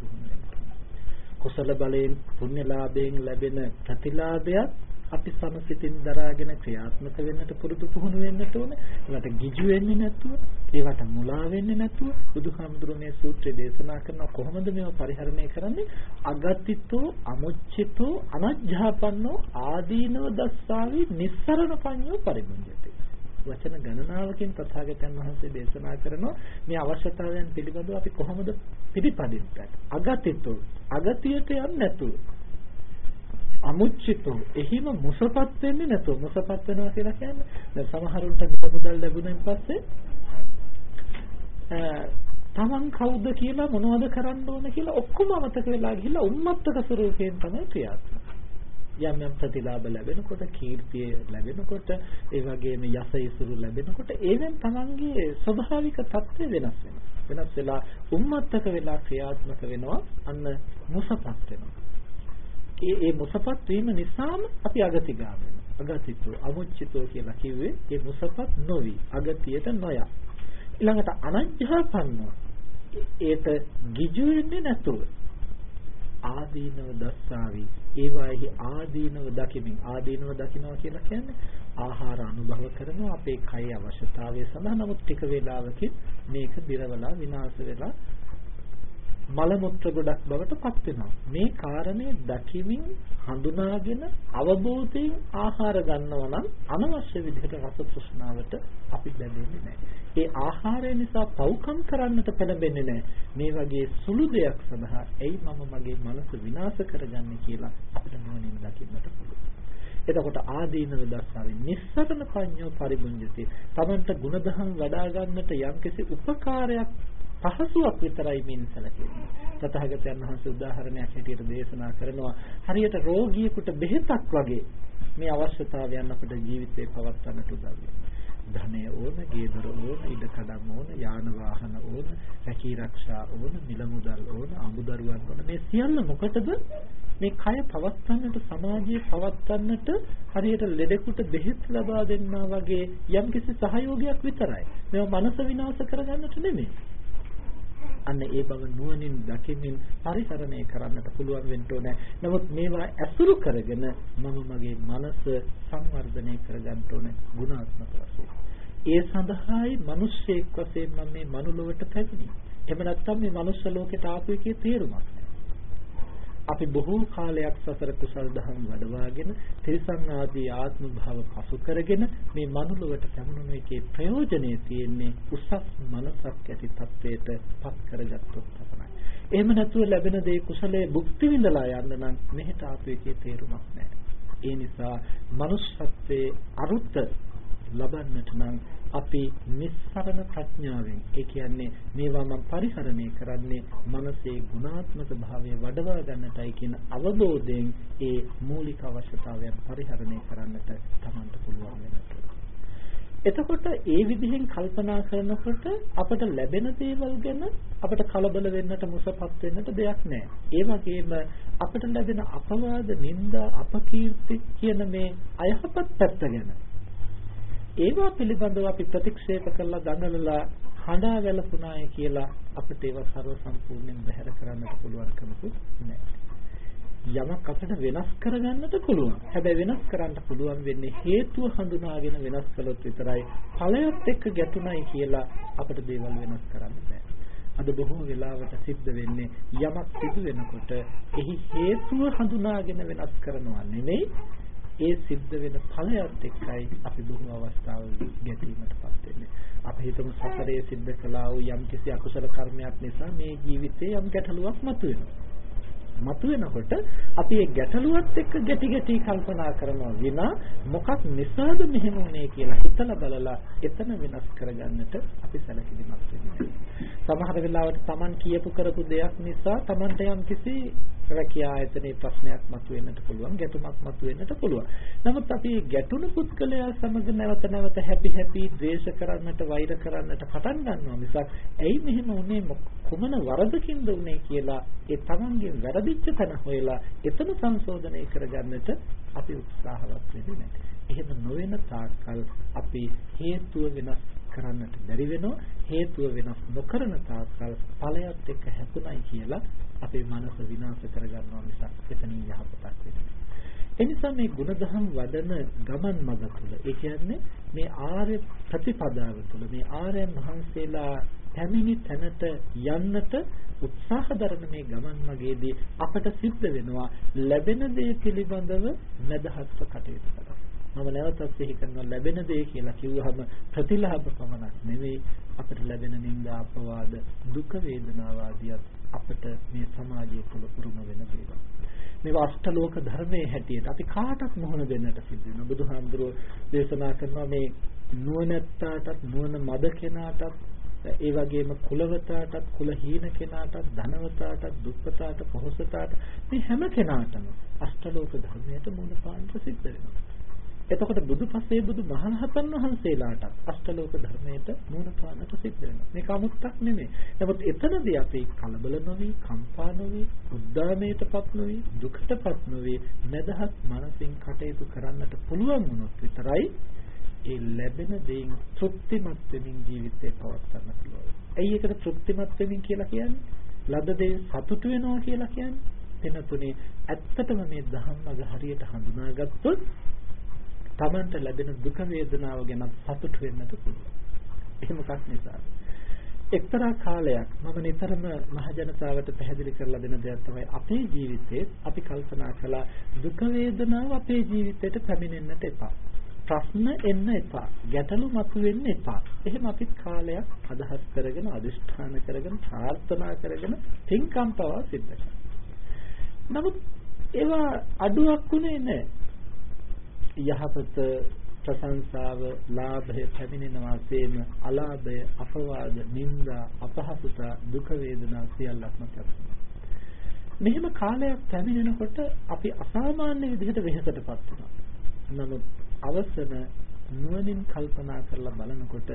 කුසල බලයෙන් පුණ්‍යලාභයෙන් ලැබෙන ප්‍රතිලාභයත් අපි සමසිතින් දරාගෙන ක්‍රියාත්මක වෙන්නට පුරුදු පුහුණු වෙන්නට ඕන. ඒවට ගිජු වෙන්නේ නැතුව, ඒවට මුලා වෙන්නේ නැතුව බුදුහාමුදුරුවෝ මේ සූත්‍රය දේශනා කරන කොහොමද මේව පරිහරණය කරන්නේ? අගතිතෝ, අමුච්චිතෝ, අනජ්ජාපන්නෝ ආදීනව දස්සාවි නිස්සරණ පඤ්ඤෝ පරිමුඤ්ඤති. වචන ගණනාවකින් තථාගතයන් වහන්සේ දේශනා කරනවා මේ අවශ්‍යතාවයන් පිළිබඳව අපි කොහොමද පිළිපදින්නේ? අගතිතෝ අගතියට යන්නේ නැතුව. අමුච්චිතෝ එහිම මුසපත් වෙන්නේ නැතුව. මුසපත් වෙනවා කියලා කියන්නේ දැන් සමහරුන්ට ගිය මුදල් ලැබුණෙන් පස්සේ තමන් කවුද කියලා මොනවද කරන්න ඕන කියලා ඔක්කොම අමතක වෙලා ගිහිල්ලා උම්මත්තක ස්වරූපයෙන් තමයි ක්‍රියාත්මක. යම් යම් ප්‍රතිලාභ ලැබෙනකොට කීර්තිය ලැබෙනකොට ඒ වගේම යස ඉසුරු ලැබෙනකොට ඒවෙන් තමන්ගේ ස්වභාවික தත්ත්වය වෙනස් වෙනවා. වෙනස් වෙලා උම්මත්තක වෙලා ක්‍රියාත්මක වෙනවා. අන්න මුසපත් වෙනවා. ඒ ඒ මුසපත් වීම නිසාම අපි අගතිගාම වෙනවා. අගතිතෝ අමුච්චිතෝ කියලා කිව්වේ ඒ මුසපත් නොවි අගතියට නොයා. ඊළඟට අනජ්ජාපන්නෝ ඒට ගිජු වෙන්නේ නැතුව. ආදීනව දස්සාවි. ඒවාෙහි ආදීනව දකිමින් ආදීනව දකිනවා කියලා කියන්නේ ආහාර අනුභව කරනවා අපේ කය අවශ්‍යතාවය සඳහා. නමුත් ටික වේලාවකින් මේක දිරවලා විනාශ වෙලා මල මුත්‍ර ගොඩක් බවට පත් වෙනවා. මේ කාරණේ දකිමින් හඳුනාගෙන අවබෝධයෙන් ආහාර ගන්නවා නම් අනවශ්‍ය විදිහට රස තෘෂ්ණාවට අපි බැඳෙන්නේ නැහැ. ඒ ආහාරය නිසා පව්කම් කරන්නට පෙළඹෙන්නේ නැහැ. මේ වගේ සුළු දෙයක් සඳහා ඇයි මම මගේ මනස විනාශ කරගන්නේ කියලා අපිට නුවණින් දකින්නට පුළුවන්. එතකොට ආදීනව දස්සාවේ නිස්සරණ පඤ්ඤෝ පරිබුඤ්ජති. Tamanට ಗುಣධම් වඩා ගන්නට යම්කිසි උපකාරයක් පහසුවක් විතරයි මින් සැලකෙන්නේ. තථාගතයන් වහන්සේ උදාහරණයක් හැටියට දේශනා කරනවා හරියට රෝගියෙකුට බෙහෙතක් වගේ මේ අවශ්‍යතාවයන් අපේ ජීවිතේ පවත්වන්නට උදව් ධනය ඕන, ගේදර ඕන, ඉඩකඩම් ඕන, යාන වාහන ඕන, රැකී ආරක්ෂා ඕන, මිල මුදල් ඕන, අමුදරුවන් ඕන. මේ සියල්ල මොකටද? මේ කය පවත්වන්නට සමාජයේ පවත්වන්නට හරියට ලෙඩෙකුට බෙහෙත් ලබා දෙන්නා වගේ යම්කිසි සහයෝගයක් විතරයි. මේවා මනස විනාශ කරගන්නට නෙමෙයි. අන්න ඒ බව නුවණින් දකිමින් පරිසරණය කරන්නට පුළුවන් වෙන්න ඕනේ. නමුත් මේවා ඇසුරු කරගෙන මම මගේ මනස සංවර්ධනය කරගන්න ඕනේ ගුණාත්මක වශයෙන්. ඒ සඳහායි මිනිස්සෙක් වශයෙන් මම මේ මනුලොවට පැමිණි. එහෙම නැත්නම් මේ මනුස්ස ලෝකයට ආපු එකේ තේරුමක් අපි බොහෝ කාලයක් සසර කුසල් දහම් වඩවාගෙන තිරිසන් ආදී ආත්ම භාව පසු කරගෙන මේ මනුලොවට පැමුණුන එකේ ප්‍රයෝජනය තියෙන්නේ උසස් මනසක් ඇති තත්වයට පත් කරගත්තොත් තමයි. එහෙම නැතුව ලැබෙන දේ කුසලයේ භුක්ති විඳලා යන්න නම් මෙහෙට ආපු එකේ තේරුමක් නැහැ. ඒ නිසා manussත්වයේ අරුත් ලබන්නට නම් අපි නිස්සරණ ප්‍රඥාවෙන් ඒ කියන්නේ මේවා මම පරිහරණය කරන්නේ මනසේ ගුණාත්මක භාවය වඩවා ගන්නටයි කියන අවබෝධයෙන් ඒ මූලික අවශ්‍යතාවයන් පරිහරණය කරන්නට තමන්ට පුළුවන් වෙනවා. එතකොට ඒ විදිහෙන් කල්පනා කරනකොට අපට ලැබෙන දේවල් ගැන අපට කලබල වෙන්නට මුසපත් වෙන්නට දෙයක් නැහැ. ඒ වගේම අපට ලැබෙන අපවාද, නිന്ദා, අපකීර්ති කියන මේ අයහපත් පැත්ත ගැන ඒවා පිළිබඳව අපි ප්‍රතික්ෂේප කරලා දඟලලා හඬා වැළපුණාය කියලා අපිට ඒවා ਸਰව සම්පූර්ණයෙන් බැහැර කරන්නට පුළුවන් කමකුත් නැහැ. යමක් අපිට වෙනස් කරගන්නට පුළුවන්. හැබැයි වෙනස් කරන්න පුළුවන් වෙන්නේ හේතුව හඳුනාගෙන වෙනස් කළොත් විතරයි. ඵලයත් එක්ක ගැටුණයි කියලා අපිට දේවල් වෙනස් කරන්න බෑ. අද බොහෝ වෙලාවට සිද්ධ වෙන්නේ යමක් සිදු වෙනකොට එහි හේතුව හඳුනාගෙන වෙනස් කරනවා නෙමෙයි ඒ සිද්ධ වෙන ඵලයත් එක්කයි අපි බොහෝ අවස්ථාවල ගැටීමටපත් වෙන්නේ. අපි හිතමු සසරේ සිද්ධ කළා වූ යම්කිසි අකුසල කර්මයක් නිසා මේ ජීවිතේ යම් ගැටලුවක් මතුවෙනවා. මතුවෙනකොට අපි ඒ ගැටලුවත් එක්ක ගැටි ගැටි කල්පනා කරනවා විනා මොකක් නිසාද මෙහෙම වුනේ කියලා හිතලා බලලා එතන වෙනස් කරගන්නට අපි සැලකිලිමත් වෙනවා. සමහර වෙලාවට Taman කියපු කරපු දෙයක් නිසා Tamanට යම් කිසි රැකියා ආයතනයේ ප්‍රශ්නයක් මතුවෙන්නට පුළුවන් ගැටුමක් මතුවෙන්නට පුළුවන්. නමුත් අපි ගැටුණු පුද්ගලයා සමග නැවත නැවත හැපි හැපි ද්වේෂ කරන්නට වෛර කරන්නට පටන් ගන්නවා මිසක් ඇයි මෙහෙම වුනේ කුමන වරදකින්ද වුනේ කියලා ඒ තමන්ගේ වැරදිච්ච තැන හොයලා එතන සංශෝධනය කරගන්නට අපි උත්සාහවත් වෙන්නේ නැහැ. එහෙම නොවන තාක්කල් අපි හේතුව වෙනස් කරන්නට බැරි වෙනවා හේතුව වෙනස් නොකරන තාක්කල් ඵලයත් එක්ක හැපුණයි කියලා අපේ මනස විනාශ කරගන්නවා මිසක් එතනින් යහපතක් වෙන්නේ එනිසා මේ ಗುಣධම් වදන ගමන් මඟ තුළ ඒ කියන්නේ මේ ආර්ය ප්‍රතිපදාව තුළ මේ ආර්යයන් වහන්සේලා පැමිණි තැනට යන්නට උත්සාහ දරන මේ ගමන් මගේදී අපට සිද්ධ වෙනවා ලැබෙන දේ පිළිබඳව මදහත්ව කටයුතු කරන්න. මම නැවතත් සිහි කරනවා ලැබෙන දේ කියලා කිව්වහම ප්‍රතිලාභ පමණක් නෙවෙයි අපිට ලැබෙන නිന്ദා අපවාද දුක වේදනාව ආදියත් අපිට මේ සමාජයේ තුළ උරුම වෙන දේවල්. මේවා අෂ්ටලෝක ධර්මයේ හැටියට අපි කාටත් මොහොන දෙන්නට සිද්ධ වෙනවා. බුදුහාමුදුරුවෝ දේශනා කරනවා මේ නුවණැත්තාටත් නුවණ මද කෙනාටත් ඒ වගේම කුලවතාටත් කුලහීන කෙනාටත් ධනවතාටත් දුප්පතාට පොහොසතාට මේ හැම කෙනාටම අෂ්ටලෝක ධර්මයට මුණ පාන්න සිද්ධ වෙනවා. එතකොට බුදුපසේ බුදු මහරහතන් වහන්සේලාට අෂ්ටලෝක ධර්මයට මූණ පාන්නට සිද්ධ වෙනවා. මේක අමුත්තක් නෙමෙයි. නමුත් එතනදී අපි කලබල නොවි, කම්පා නොවි, උද්දාමයටපත් නොවි, දුකටපත් නොවි, මදහත් මනසින් කටයුතු කරන්නට පුළුවන් වුණොත් විතරයි ඒ ලැබෙන දේෙන් තෘප්තිමත් වෙමින් ජීවිතේ පවත්වන්න පුළුවන්. ඇයි ඒකට තෘප්තිමත් වෙමින් කියලා කියන්නේ? ලද දේ සතුටු වෙනවා කියලා කියන්නේ? එනතුනේ ඇත්තටම මේ ධම්මග හරියට හඳුනාගත්තොත් Tamanට ලැබෙන දුක වේදනාව ගැන සතුටු වෙන්නට පුළුවන්. එහෙම එකක් නිසා. එක්තරා කාලයක් මම නිතරම මහ ජනතාවට පැහැදිලි කරලා දෙන දෙයක් තමයි අපේ ජීවිතේ අපි කල්පනා කළා දුක වේදනාව අපේ ජීවිතයට පැමිණෙන්නට එපා. ප්‍රශ්න එන්න එපා. ගැටලු මතුවෙන්න එපා. එහෙම අපිත් කාලයක් අදහස් කරගෙන අදිෂ්ඨාන කරගෙන ප්‍රාර්ථනා කරගෙන තින්කම් පවා සිද්ධ කළා. නමුත් ඒවා අඩුවක් උනේ නැහැ. යහපත ප්‍රශංසාව ලාභය පැමිණෙන වාසේම අලාභය අපවාද නිന്ദා අපහසුතා දුක වේදනා සියල්ලක්ම පැමිණෙනවා මෙහෙම කාලයක් පැමිණෙනකොට අපි අසාමාන්‍ය විදිහට වෙහෙසටපත් වෙනවා නමුත් අවසන නුවණින් කල්පනා කරලා බලනකොට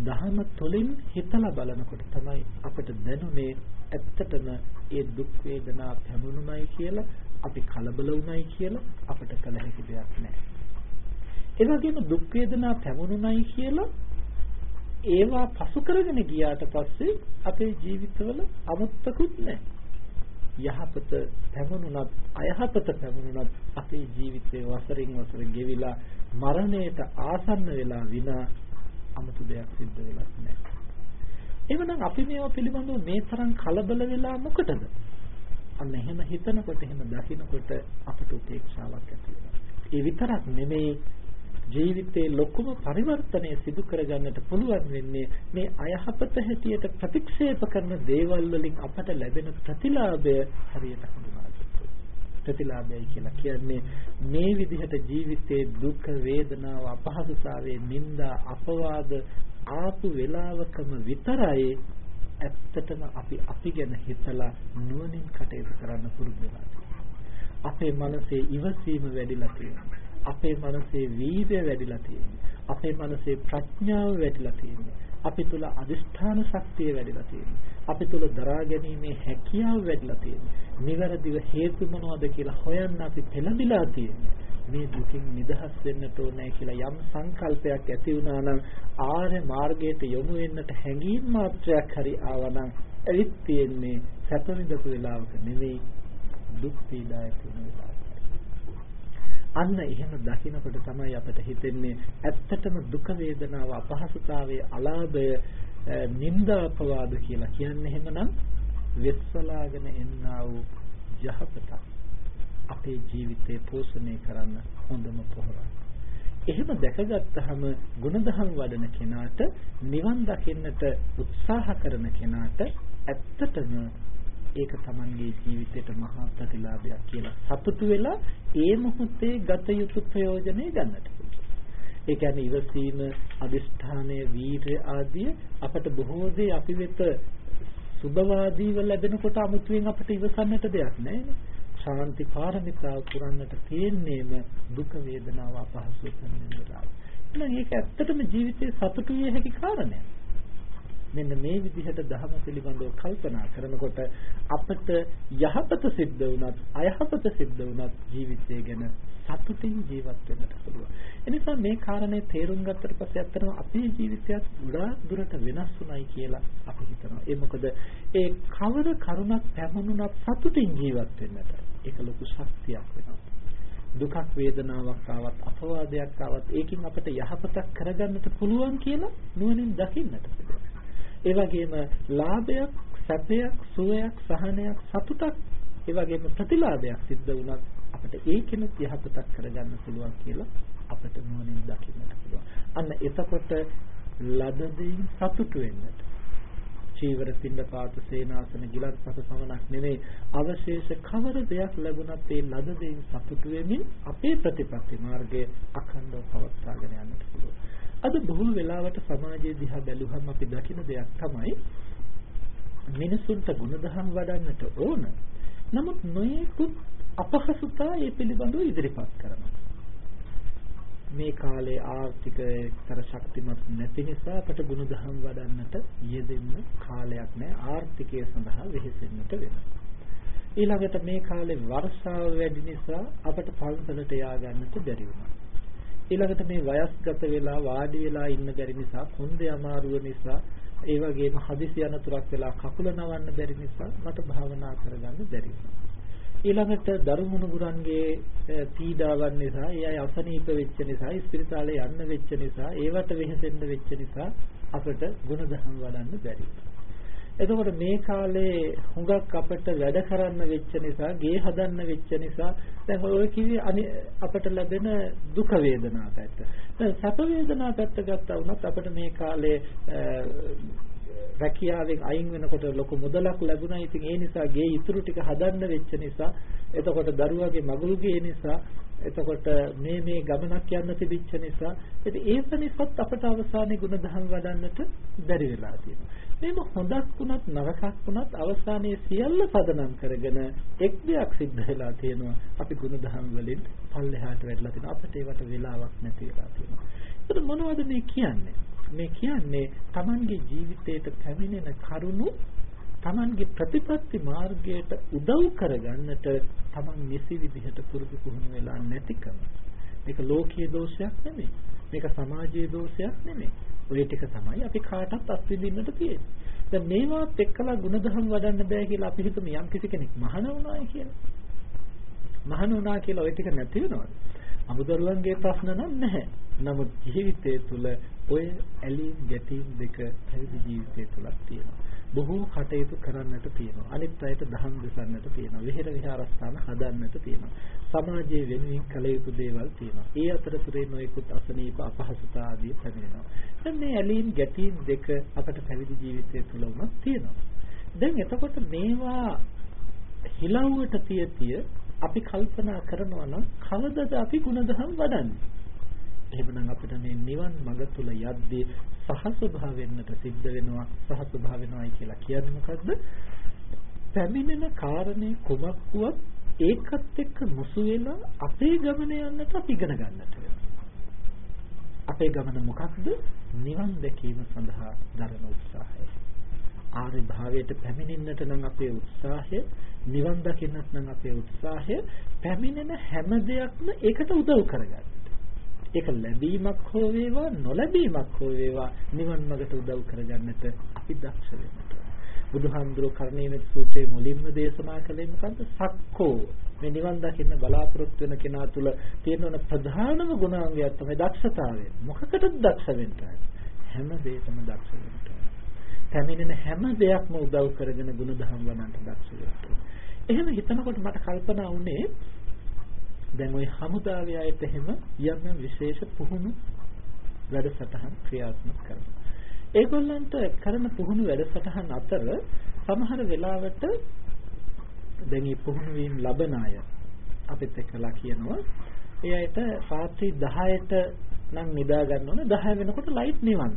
දහම තුළින් හිතලා බලනකොට තමයි අපිට දැනුනේ ඇත්තටම ඒ දුක් වේදනා පැමුණුමයි කියලා අපි කලබල වුණයි කියලා අපිට කල හැකි දෙයක් නැහැ ඒ වගේම දුක් වේදනා පැමුණුණයි කියලා ඒවා පසු කරගෙන ගියාට පස්සේ අපේ ජීවිතවල අමුත්තකුත් නැහැ. යහපත පැමුණුණත් අයහපත පැමුණුණත් අපේ ජීවිතේ වසරින් වසර ගෙවිලා මරණයට ආසන්න වෙලා විනා අමුතු දෙයක් සිද්ධ වෙලත් නැහැ. එවනම් අපි මේවා පිළිබඳව මේ තරම් කලබල වෙලා මොකටද? අන්න එහෙම හිතනකොට එහෙම දකිනකොට අපට උපේක්ෂාවක් ඇති වෙනවා. ඒ විතරක් නෙමෙයි ජීවිතේ ලොකුම පරිවර්තනය සිදු කරගන්නට පුළුවන් වෙන්නේ මේ අයහපත හැටියට ප්‍රතික්ෂේප කරන දේවල් වලින් අපට ලැබෙන ප්‍රතිලාභය හරියට හඳුනාගන්න. ප්‍රතිලාභයයි කියලා කියන්නේ මේ විදිහට ජීවිතේ දුක් වේදනාව අපහසුතාවයේ නිന്ദා අපවාද ආපු වේලාවකම විතරයි ඇත්තටම අපි අපි ගැන හිතලා නුවණින් කටයුතු කරන්න පුරුදු වෙලා අපේ මනසේ ඉවසීම වැඩිලා තියෙනවා. අපේ මනසේ වීර්ය වැඩිලා තියෙන්නේ. අපේ මනසේ ප්‍රඥාව වැඩිලා තියෙන්නේ. අපි තුල අදිෂ්ඨාන ශක්තිය වැඩිලා තියෙන්නේ. අපි තුල දරා ගැනීමේ හැකියාව වැඩිලා තියෙන්නේ. නිවැරදිව හේතු මොනවද කියලා හොයන්න අපි පෙළඹිලා තියෙන්නේ. මේ දුකින් නිදහස් වෙන්නට ඕනේ කියලා යම් සංකල්පයක් ඇති වුණා නම් ආර්ය මාර්ගයට යොමු වෙන්නට හැඟීම් මාත්‍රයක් හරි ආවනම් එවිත් තියෙන්නේ සැප විඳපු වෙලාවක නෙවෙයි දුක් පීඩා ඇති වෙන වෙලාවක. අන්න එහෙම දකිනකොට තමයි අපට හිතෙන්නේ ඇත්තටම දුක වේදනාව අපහසුතාවයේ අලාභය නිന്ദා අපවාද කියලා කියන්නේ එහෙමනම් වෙස්සලාගෙන එන්නා වූ යහපත අපේ ජීවිතේ පෝෂණය කරන්න හොඳම පොහොරක්. එහෙම දැකගත්තාම ගුණධම් වඩන කෙනාට නිවන් දකින්නට උත්සාහ කරන කෙනාට ඇත්තටම ඒක Tamanගේ ජීවිතේට මහා ප්‍රතිලාභයක් කියලා සතුටු වෙලා ඒ මොහොතේ ගත යුතු ප්‍රයෝජනෙ ගන්නට ඒ කියන්නේ ඉවසීම, අදිෂ්ඨානය, වීරය ආදී අපට බොහෝ දේ අපි වෙත සුභවාදීව ලැබෙනකොට අමුතුවෙන් අපිට ඉවසන්නට දෙයක් නැහැ ශාන්ති පාරමිතාව පුරන්නට තියෙන්නේම දුක වේදනාව අපහසු කරන වෙලාව. එහෙනම් ඒක ඇත්තටම ජීවිතේ සතුටු විය හැකි කාරණයක්. මෙන්න මේ විදිහට ධහම පිළිබඳව කල්පනා කරනකොට අපට යහපත සිද්ධ වුණත් අයහපත සිද්ධ වුණත් ජීවිතය ගැන සතුටින් ජීවත් වෙන්නට පුළුවන්. එනිසා මේ කාරණේ තේරුම් ගත්තට පස්සේ අත්‍තරම අපේ ජීවිතයත් ගොඩාක් දුරට වෙනස් වුණයි කියලා අපි හිතනවා. ඒ මොකද ඒ කවර කරුණක් පැමුණුණත් සතුටින් ජීවත් වෙන්නට ඒක ලොකු ශක්තියක් වෙනවා. දුකක් වේදනාවක් ආවත් අපවාදයක් ආවත් ඒකින් අපිට යහපතක් කරගන්නට පුළුවන් කියලා නුවණින් දකින්නට පුළුවන්. ඒ වගේම ලාභයක්, සැපයක්, සුවයක්, සහනයක්, සතුටක්, ඒ වගේම ප්‍රතිලාභයක් සිද්ධ වුණත් අපිට ඒකෙනුත් යහපතක් කරගන්න පුළුවන් කියලා අපිට නුවණින් දකින්නට පුළුවන්. අන්න එතකොට ලද දෙයින් සතුටු වෙන්නට චීවර පින්ඩ පාත සේනාසන ගිලන් පස පමණක් නෙමෙයි අවශේෂ කවර දෙයක් ලැබුණත් ඒ ලද දෙයින් සතුටු වෙමින් අපේ ප්‍රතිපත්ති මාර්ගය අඛණ්ඩව පවත්වාගෙන යන්නට පුළුවන්. අද බොහෝ වෙලාවට සමාජයේ දිහා බැලුවම අපි දකින දෙයක් තමයි මිනිසුන්ට ගුණධම් වඩන්නට ඕන. නමුත් නොයෙකුත් අපහසුතා ඒ පිළිබඳව ඉදිරිපත් කරනවා. මේ කාලේ ආර්ථික එක්තර ශක්තිමත් නැති නිසා අපට ගුණධම් වඩන්නට යෙදෙන්න කාලයක් නැහැ. ආර්ථිකය සඳහා වෙහෙසෙන්නට වෙනවා. ඊළඟට මේ කාලේ වර්ෂාව වැඩි නිසා අපට පන්සලට යා ගන්නට බැරි වුණා. ඊළඟට මේ වයස්ගත වෙලා වාඩි වෙලා ඉන්න බැරි නිසා කොන්දේ අමාරුව නිසා ඒ වගේම හදිසි අනතුරක් වෙලා කකුල නවන්න බැරි නිසා මට භාවනා කරගන්න බැරි ඊළඟට දරුමුණුගුරන්ගේ පීඩාවන් නිසා, ඒ අය අසනීප වෙච්ච නිසා, ස්පිරිතාලේ යන්න වෙච්ච නිසා, ඒවට වෙහෙසෙන්න වෙච්ච නිසා අපිට ගුණධම් වඩන්න බැරි. එතකොට මේ කාලේ හුඟක් අපිට වැඩ කරන්න වෙච්ච නිසා, ගේ හදන්න වෙච්ච නිසා දැන් ඔය කිවි අපිට ලැබෙන දුක වේදනා පැත්ත. දැන් සැප වේදනා පැත්ත ගත්තා වුණත් අපිට මේ කාලේ රැකියාවෙන් අයින් වෙනකොට ලොකු මුදලක් ලැබුණා. ඉතින් ඒ නිසා ගේ ඉතුරු ටික හදන්න වෙච්ච නිසා එතකොට දරුවාගේ මගුල් ගේ නිසා එතකොට මේ මේ ගමනක් යන්න තිබිච්ච නිසා ඉතින් ඒක නිසාත් අපට අවසානයේ ಗುಣධම් වඩන්නට බැරි වෙලා තියෙනවා. මේක හොඳක් වුණත් නරකක් වුණත් අවසානයේ සියල්ල පදනම් කරගෙන එක් දෙයක් සිද්ධ වෙලා තියෙනවා. අපි ಗುಣධම් වලින් පල්ලෙහාට වැටලා තියෙනවා. අපිට ඒවට වෙලාවක් නැති වෙලා තියෙනවා. ඒක මොනවද මේ කියන්නේ? මේ කියන්නේ Tamange ජීවිතයට පැමිණෙන කරුණු Tamanගේ ප්‍රතිපත්ති මාර්ගයට උදව් කරගන්නට Taman නිසි විදිහට පුරුදු පුහුණු වෙලා නැතිකම. මේක ලෝකීය දෝෂයක් නෙමෙයි. මේක සමාජීය දෝෂයක් නෙමෙයි. ඔය ටික තමයි අපි කාටත් අත්විඳින්නට තියෙන්නේ. දැන් මේවාත් එක්කලා ಗುಣධම් වඩන්න බෑ කියලා අපි හිතමු යම් කිසි කෙනෙක් මහාන වුණායි කියලා. මහාන වුණා කියලා ඔය ටික නැති වෙනවද? අමුදරුවන්ගේ ප්‍රශ්න නම් නැහැ. නමුත් ජීවිතය තුළ ඔය ඇලීම් ගැටීම් දෙක පැවිදි ජීවිතය තුලක් තියෙනවා. බොහෝ කටයුතු කරන්නට තියෙනවා. අනිත් අයට දහම් දෙසන්නට තියෙනවා. විහෙර විහාරස්ථාන හදන්නට තියෙනවා. සමාජයේ වෙනුවෙන් කළ යුතු දේවල් තියෙනවා. ඒ අතරතුරේ නොයෙකුත් අසනීප අපහසුතා ආදී පැමිණෙනවා. දැන් මේ ඇලීම් ගැටීම් දෙක අපට පැවිදි ජීවිතය තුළ උනත් තියෙනවා. දැන් එතකොට මේවා හිලව්වට තිය තිය අපි කල්පනා කරනවා නම් කවදද අපි ಗುಣධම් වඩන්නේ? එහෙමනම් අපිට මේ නිවන් මඟ තුල යද්දී සහස්වභාව වෙන්නට සිද්ධ වෙනවා සහස්වභාව වෙනවායි කියලා කියන්නේ මොකද්ද? පැමිණෙන කාරණේ කුමක් වුවත් ඒකත් එක්ක මුසු වෙලා අපේ ගමන යන්නට අපි ඉගෙන ගන්නට අපේ ගමන මොකක්ද? නිවන් දැකීම සඳහා දරන උත්සාහය. ආර්ය භාවයට පැමිණෙන්නට නම් අපේ උත්සාහය, නිවන් දකින්නත් නම් අපේ උත්සාහය පැමිණෙන හැම දෙයක්ම ඒකට උදව් කරගන්න. ඒක ලැබීමක් හෝ වේවා නොලැබීමක් හෝ වේවා නිවන් මාර්ගට උදව් කරගන්නට අපි දක්ෂ වෙන්න බුදුහාමුදුරුවෝ කර්ණීයමෙත් සූත්‍රයේ මුලින්ම දේශනා කළේ මොකද්ද? සක්කෝ මේ නිවන් දකින්න බලාපොරොත්තු වෙන කෙනා තුල තියෙන ප්‍රධානම ගුණාංගයක් තමයි දක්ෂතාවය. මොකකටද දක්ෂ වෙන්නේ? හැම දෙයකම දක්ෂ වෙන්න. පැමිණෙන හැම දෙයක්ම උදව් කරගෙන ගුණධම් වඩන්නට දක්ෂ වෙන්න. එහෙම හිතනකොට මට කල්පනා වුණේ දැන් ওই හමුදාවේ අයට එහෙම යම් යම් විශේෂ පුහුණු වැඩසටහන් ක්‍රියාත්මක කරනවා. ඒගොල්ලන්ට කරන පුහුණු වැඩසටහන් අතර සමහර වෙලාවට දැන් මේ පුහුණු වීම ලබන අය අපිත් එක්කලා කියනවා ඒ අයට රාත්‍රී 10ට නම් නිදා ගන්න ඕන 10 වෙනකොට ලයිට් නිවන්න.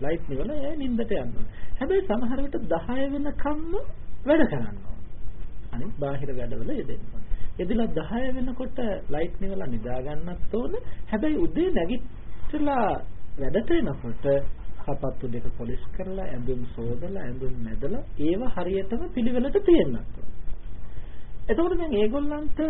ලයිට් නිවලා එයා නිින්දට යනවා. හැබැයි සමහර විට 10 වෙනකම්ම වැඩ කරනවා. අනිත් බාහිර වැඩවල යෙදෙන්න ඕන. එදිලා 10 වෙනකොට ලයිට් නිවලා නිදා ගන්නත් ඕන. හැබැයි උදේ නැගිටලා වැඩට එනකොට කපත්තු දෙක පොලිෂ් කරලා ඇඳුම් සෝදලා ඇඳුම් මැදලා ඒව හරියටම පිළිවෙලට තියෙන්නත් ඕන. එතකොට දැන් ඒගොල්ලන්ට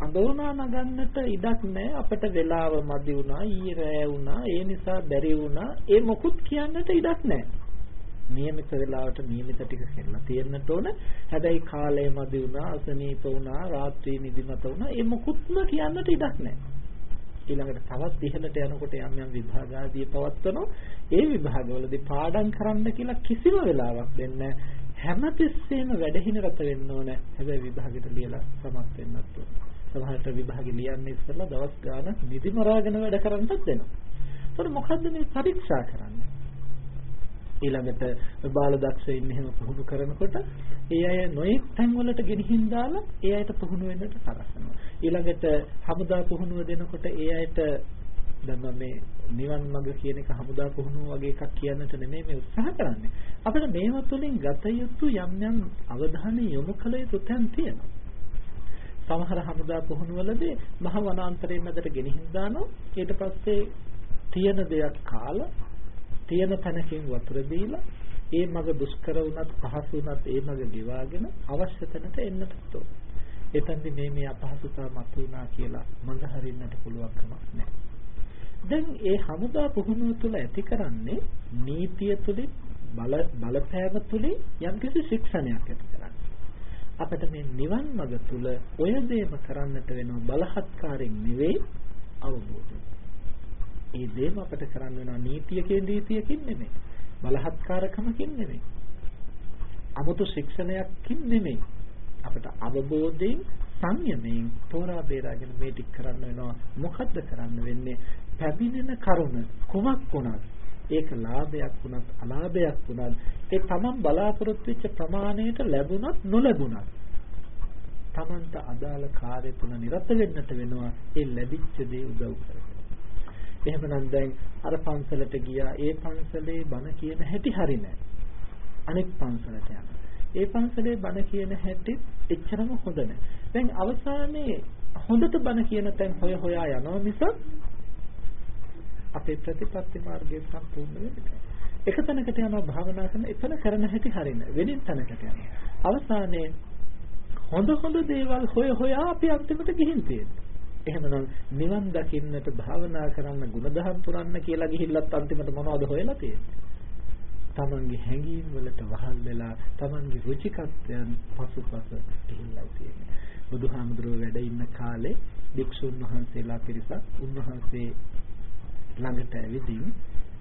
අඳුරනා නගන්නට ඉඩක් නැහැ අපිට වෙලාව මදි වුණා ඊයේ රෑ වුණා ඒ නිසා බැරි වුණා ඒ මොකුත් කියන්නට ඉඩක් නැහැ નિયમિત වෙලාවට નિયમિત ටික කරලා තියෙන්නට ඕන. හැබැයි කාලය මදි වුණා, අසනීප වුණා, රාත්‍රී නිදිමත වුණා. ඒ මොකුත්ම කියන්නට ඉඩක් නැහැ. ඊළඟට තවත් ඉහළට යනකොට යම් යම් විභාග ආදී පවත්වනවා. ඒ විභාගවලදී පාඩම් කරන්න කියලා කිසිම වෙලාවක් දෙන්නේ හැමතිස්සෙම වැඩහින රත වෙන්න ඕන. හැබැයි විභාගෙට ලියලා සමත් වෙන්නත් ඕන. සමහරට විභාගෙ ලියන්නේ ඉස්සෙල්ලා දවස් ගාණක් නිදි මරාගෙන වැඩ කරන්නත් වෙනවා. ඒතකොට මොකද්ද මේ පරීක්ෂා කරන්නේ? ඊළඟට බාල දක්ෂයින් එහෙම පුහුණු කරනකොට ඒ අය නොයෙක් තැන් වලට ගෙනihin දාලා ඒ අයට පුහුණු වෙන්නට සලස්වනවා. ඊළඟට හමුදා පුහුණුව දෙනකොට ඒ අයට දැන් මේ නිවන් මඟ කියන එක හමුදා පුහුණුව වගේ එකක් කියන්නට නෙමෙයි මේ උත්සාහ කරන්නේ. අපිට මේවා තුළින් ගත යුතු යම් යම් අවධානය යොමු කළ යුතු තැන් තියෙනවා. සමහර හමුදා පුහුණුවලදී මහ වනාන්තරයේ මැදට ගෙනihin දානවා. ඊට පස්සේ තියෙන දෙයක් කාලා තියෙන තැනකින් වතුර දීලා ඒ මග දුෂ්කර වුණත් පහසු වුණත් ඒ මග ගෙවාගෙන අවශ්‍ය තැනට එන්නට ඕන. එතෙන්දි මේ මේ අපහසුතාව මතුවනා කියලා මඟ හරින්නට පුළුවන් කමක් නැහැ. දැන් ඒ හමුදා පුහුණුව තුළ ඇති කරන්නේ නීතිය තුළින් බල බලපෑම තුළින් යම්කිසි ශික්ෂණයක් ඇති කරන්නේ. අපිට මේ නිවන් මඟ තුල ඔය දේම කරන්නට වෙනව බලහත්කාරයෙන් නෙවෙයි අවබෝධයෙන්. ඒ දේම අපිට කරන්න වෙනවා නීතියකින් රීතියකින් නෙමෙයි. බලහත්කාරකමකින් නෙමෙයි. 아무තු ශික්ෂණයක්කින් නෙමෙයි. අපිට අවබෝධයෙන් සංයමයෙන් තෝරා බේරාගෙන මේ ටික කරන්න වෙනවා. මොකද්ද කරන්න වෙන්නේ? පැමිණෙන කරුණ කුමක් වුණත් ඒක ලාභයක් වුණත් අලාභයක් වුණත් ඒ තමන් බලාපොරොත්තු වෙච්ච ප්‍රමාණයට ලැබුණත් නොලැබුණත් තමන්ට අදාළ කාර්ය තුන නිරත වෙන්නට වෙනවා ඒ ලැබිච්ච දේ උදව් කරගෙන. එහෙමනම් දැන් අර පන්සලට ගියා ඒ පන්සලේ බණ කියන හැටි හරිනේ. අනෙක් පන්සලට යනවා. ඒ පන්සලේ බණ කියන හැටි එච්චරම හොඳ නැහැ. දැන් අවසානයේ හොඳට බණ කියන තැන් හොය හොයා යනවා මිසක් අපේ ප්‍රතිපත්ති මාර්ගය සම්පූර්ණ වෙන්නේ එක තැනකට යනවා භාවනා කරන එතන කරන හැටි හරින වෙනින් තැනකට යනවා අවසානයේ හොඳ හොඳ දේවල් හොය හොයා අපි අන්තිමට ගිහින් තියෙනවා එහෙමනම් නිවන් දකින්නට භාවනා කරන්න ಗುಣධම් පුරන්න කියලා ගිහිල්ලත් අන්තිමට මොනවද හොයලා තියෙන්නේ? තමන්ගේ හැඟීම් වලට වහල් වෙලා තමන්ගේ රුචිකත්වයන් පසුපස ගිහිල්ලා තියෙන්නේ. බුදුහාමුදුරුවෝ වැඩ ඉන්න කාලේ භික්ෂුන් වහන්සේලා පිරිසක් උන්වහන්සේ ළඟට ඇවිදින්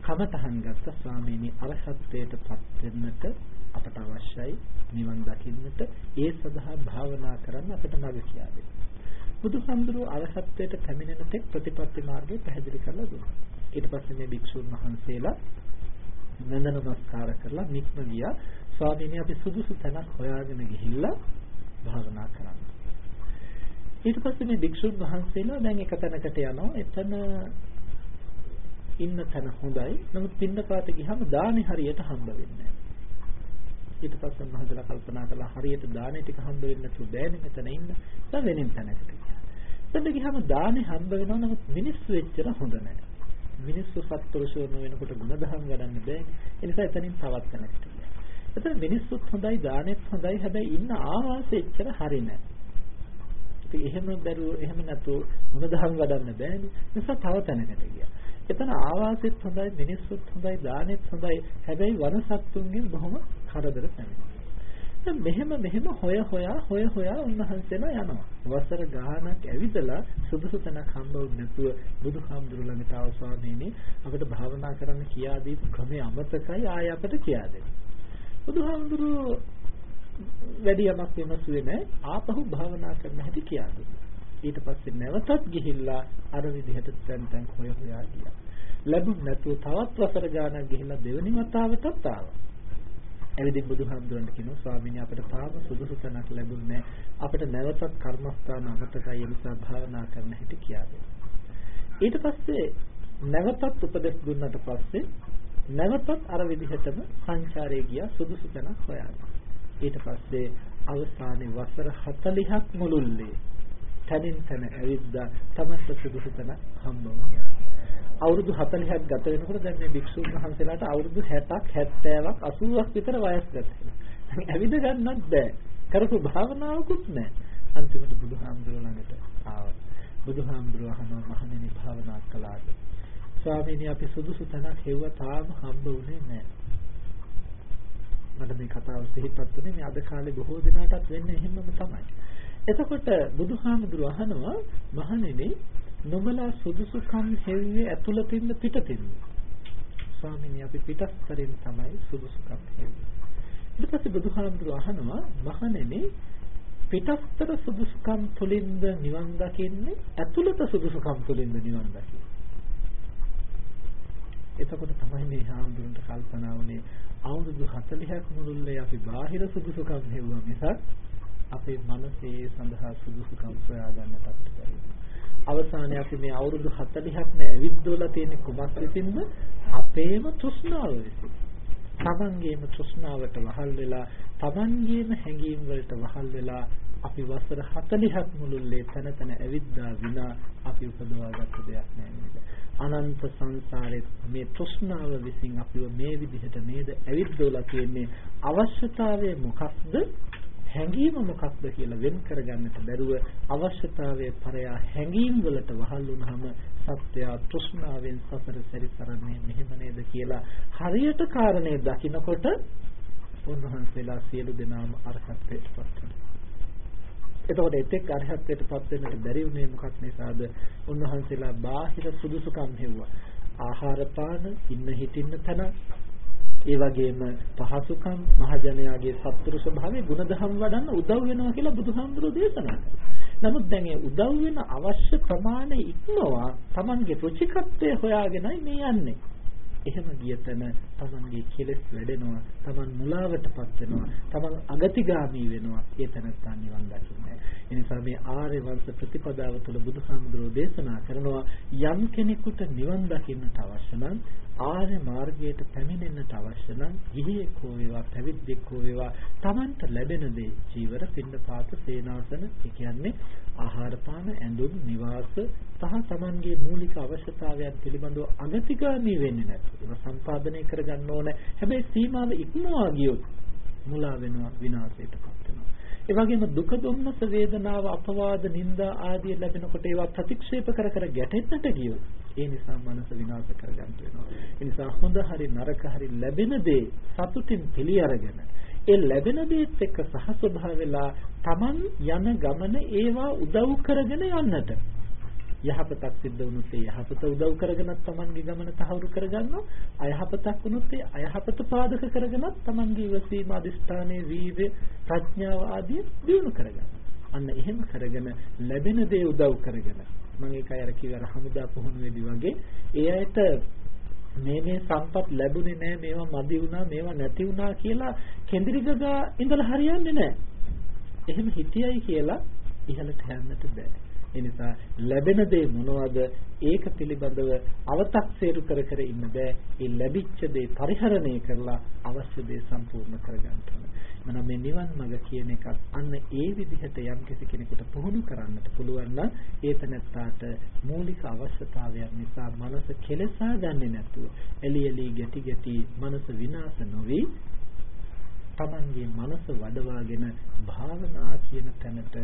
කමතහන් ගත්ත ස්වාමීනි අරහත්ත්වයට පත් වෙන්නට අපට අවශ්‍යයි. නිවන් දකින්නට ඒ සඳහා භාවනා කරන්න අපට මඟ කියා දෙන්න. බුදුහාමුදුරුවෝ අරහත්ත්වයට පැමිණෙන තෙක් ප්‍රතිපත්ති මාර්ගය පැහැදිලි කරලා දුන්නා. ඊට පස්සේ මේ භික්ෂුන් වහන්සේලා නන්ද නමස්කාර කරලා නික්ම ගියා. ස්වාමීනි අපි සුදුසු තැනක් හොයාගෙන ගිහිල්ලා භාවනා කරන්න. ඊට පස්සේ මේ භික්ෂුන් වහන්සේලා දැන් එක තැනකට යනවා. එතන ඉන්න තැන හොඳයි. නමුත් පින්නපාත ගියහම දානි හරියට හම්බ වෙන්නේ ඊට පස්සේ මහන්සලා කල්පනා කළා හරියට දානේ ටික හම්බ වෙන්න තු බෑනේ මෙතන ඉන්න. දැන් වෙනින් තැනකට ගියා. එතන ගියාම දානේ හම්බ වෙනවා නමුත් මිනිස්සු එච්චර හොඳ නැහැ. මිනිස්සු සත්පුරුෂෝ නොවෙනකොට ගුණධම් වඩන්න බෑ. ඒ නිසා එතනින් තවත් තැනකට ගියා. එතන මිනිස්සුත් හොඳයි දානෙත් හොඳයි හැබැයි ඉන්න ආවාසෙ එච්චර හරිනේ. ඉතින් එහෙම බැරුව එහෙම නැතුව ගුණධම් වඩන්න බෑනේ. නිසා තව තැනකට ගියා. එතන ආවාසෙත් හොඳයි මිනිස්සුත් හොඳයි දානෙත් හොඳයි හැබැයි වන සත්තුන්ගෙන් බොහොම කරදර පැමිණෙනවා. මෙහෙම මෙහෙම හොය හොයා හොය හොයා උන්වහන්සේලා යනවා. වසර ගාණක් ඇවිදලා සුදුසු තැනක් හම්බ වුනේ නැතුව බුදුහාමුදුරු ළඟට ආව ස්වාමීනි අපිට භාවනා කරන්න කියා දීපු ක්‍රමයේ අමතකයි ආය අපිට කියා දෙන්න. බුදුහාමුදුරු වැඩි යමක් විමසුවේ නැහැ. ආපහු භාවනා කරන්න හැටි කියා දුන්නා. ඊට පස්සේ නැවතත් ගිහිල්ලා අර විදිහට තැන් තැන් හොය හොයා ගියා. ලැබුණ නැතුව තවත් වසර ගානක් ගිහිල්ලා දෙවෙනි වතාවටත් ආවා. එවිදින් බුදුහාමුදුරන්ට කියනවා ස්වාමීනි අපිට තාම සුදුසු තැනක් ලැබුණේ අපිට නැවතත් කර්මස්ථාන අමතකයි නිසා භාවනා කරන්න හිටි කියා ඊට පස්සේ නැවතත් උපදෙස් දුන්නට පස්සේ නැවතත් අර විදිහටම සංචාරයේ ගියා සුදුසු තැනක් හොයාගෙන. ඊට පස්සේ අවසානයේ වසර 40ක් මුළුල්ලේ තනින් තන ඇවිද්දා තමන්ට සුදුසු තැන හම්බ වුණා. අවුරුදු 40ක් ගත වෙනකොට දැන් මේ භික්ෂුන් වහන්සේලාට අවුරුදු 60ක් 70ක් 80ක් විතර වයස් ගත වෙනවා. දැන් ඇවිද ගන්නත් බෑ. කරපු භාවනාවකුත් නෑ. අන්තිමට බුදුහාමුදුරුවෝ ළඟට ආවා. බුදුහාමුදුරුවෝ අහනවා මහණෙනි භාවනා කළාද? ස්වාමීනි අපි සුදුසු තැනක් හෙව්ව තාම හම්බ වුණේ නෑ. මට මේ කතාව සිහිපත් වුණේ මේ අද කාලේ බොහෝ දෙනාටත් වෙන්නේ එහෙමම තමයි. එතකොට බුදුහාමුදුරුව අහනවා මහණෙනි නොබලා සුදුසුකම් හෙව්වේ ඇතුළතින්ද පිටතින්ද ස්වාමීනි අපි පිටස්තරින් තමයි සුදුසුකම් හෙව්වේ. ඊට පස්සේ බුදුහාමුදුරුව අහනවා මහණෙනි පිටස්තර සුදුසුකම් තුලින්ද නිවන් දකින්නේ? ඇතුළත සුදුසුකම් තුලින්ද නිවන් දකින්නේ? එතකොට තමයි මේ හාමුදුරන්ට කල්පනා වුණේ අවුරුදු 40ක් මුළුල්ලේ අපි බාහිර සුදුසුකම් හෙව්වා මිසක් අපේ මනසේ සඳහා සුදුසුකම් සොයාගන්නටත් බැරි. අවසානයේ අපි මේ අවුරුදු 40ක්ම ඇවිද්දෝලා තියෙන කුමක් විසින්ද? අපේම තෘෂ්ණාව විසින්. තමන්ගේම තෘෂ්ණාවට වහල් වෙලා, තමන්ගේම හැඟීම් වලට වහල් වෙලා අපි වසර 40ක් මුළුල්ලේ තන තන ඇවිද්දා විනා අපි උපදවාගත්ත දෙයක් නෑ නේද? අනන්ත සංසාරේ මේ තෘෂ්ණාව විසින් අපිව මේ විදිහට නේද ඇවිද්දෝලා තියෙන්නේ අවශ්‍යතාවය මොකක්ද? හැඟීම මොකක්ද කියලා වෙන් කරගන්නට බැරුව අවශ්‍යතාවයේ පරයා හැඟීම් වලට වහල් වුනහම සත්‍ය තෘෂ්ණාවෙන් සසර සැරිසරන්නේ මෙහෙම නේද කියලා හරියට කාරණේ දකිනකොට උන්වහන්සේලා සියලු දෙනාම අරහත්ත්වයට පත් වෙනවා. එතකොට එතෙක් අරහත්ත්වයට පත් වෙන්නට බැරි වුණේ මොකක් නිසාද? උන්වහන්සේලා බාහිර සුදුසුකම් හෙව්වා. ආහාර පාන, ඉන්න හිටින්න තන, ඒ වගේම පහසුකම් මහජනයාගේ සත්‍තර ස්වභාවයේ ಗುಣධම් වඩන්න උදව් වෙනවා කියලා බුදුහාමුදුරෝ දේශනා කළා. නමුත් දැන් ඒ උදව් වෙන අවශ්‍ය ප්‍රමාණය ඉක්මවා Tamanගේ රුචිකත්වය හොයාගෙනයි මේ යන්නේ. එහෙම ගිය තැන තමන්ගේ කෙලෙස් වැඩෙනවා තමන් මුලාවටපත් වෙනවා තමන් අගතිගාමී වෙනවා ඒ තැනත්තා නිවන් දකින්නේ ඒ නිසා මේ ආර්ය වංශ ප්‍රතිපදාව තුළ බුදුහාමුදුරෝ දේශනා කරනවා යම් කෙනෙකුට නිවන් දකින්නට අවශ්‍ය නම් ආර්ය මාර්ගයට පැමිණෙන්නට අවශ්‍ය නම් ගිහියෙක් හෝ වේවා පැවිද්දෙක් හෝ වේවා තමන්ට ලැබෙන දේ චීවර පින්න පාත සේනාසන ඒ කියන්නේ ආහාර පාන ඇඳුම් නිවාස සහ තමන්ගේ මූලික අවශ්‍යතාවයන් පිළිබඳව අගතිගාමී වෙන්නේ නැතුව ඒවා සම්පාදනය කරගන්න ඕන. හැබැයි සීමාව ඉක්මවා ගියොත් මුලා වෙනවා විනාශයටපත් වෙනවා ඒ වගේම දුක දුම්නස වේදනාව අපවාද නිന്ദා ආදී ලැබෙනකොට ඒවා ප්‍රතික්ෂේප කර කර ගැටෙන්නට ගියොත් ඒ නිසා මනස විනාශ කරගන්න වෙනවා. ඒ නිසා හොඳ හරි නරක හරි ලැබෙන දේ සතුටින් පිළි අරගෙන ඒ ලැබෙන දේත් එක්ක සහස්වභාව වෙලා Taman යන ගමන ඒවා උදව් කරගෙන යන්නට යහපතක් සිද්ධ වුණොත් ඒ යහපත උදව් කරගෙනත් Tamanගේ ගමන තහවුරු කරගන්නවා අයහපතක් වුණොත් ඒ අයහපත පාදක කරගෙනත් Tamanගේ ඉවසීම අදිස්ථානයේ වීර්ය ප්‍රඥාව ආදී දියුණු කරගන්නවා අන්න එහෙම කරගෙන ලැබෙන දේ උදව් කරගෙන මම ඒකයි අර කිව්ව හමුදා පුහුණුවේදී වගේ ඒ අයට මේ මේ සම්පත් ලැබුණේ නැහැ මේවා මදි වුණා මේවා නැති වුණා කියලා කෙඳිරි ගගා ඉඳලා හරියන්නේ නැහැ. එහෙම හිතියයි කියලා ඉහළට යන්නට බෑ. ඒ නිසා ලැබෙන දේ මොනවද? ඒක පිළිබඳව අව탁සේරු කර කර ඉන්න බෑ. ඒ ලැබිච්ච දේ පරිහරණය කරලා අවශ්‍ය දේ සම්පූර්ණ කරගන්න ඕන. මනම් මේ නිවන් මඟ කියන එකත් අන්න ඒ විදිහට යම් කිසි කෙනෙකුට පුහුණු කරන්නට පුළුවන් නම් ඒ තැනත්තාට මූලික අවශ්‍යතාවයන් නිසා මනස කෙලසා ගන්නේ නැතුව එලි එලි ගැටි ගැටි මනස විනාශ නොවි තමන්ගේ මනස වඩවාගෙන භාවනා කියන තැනට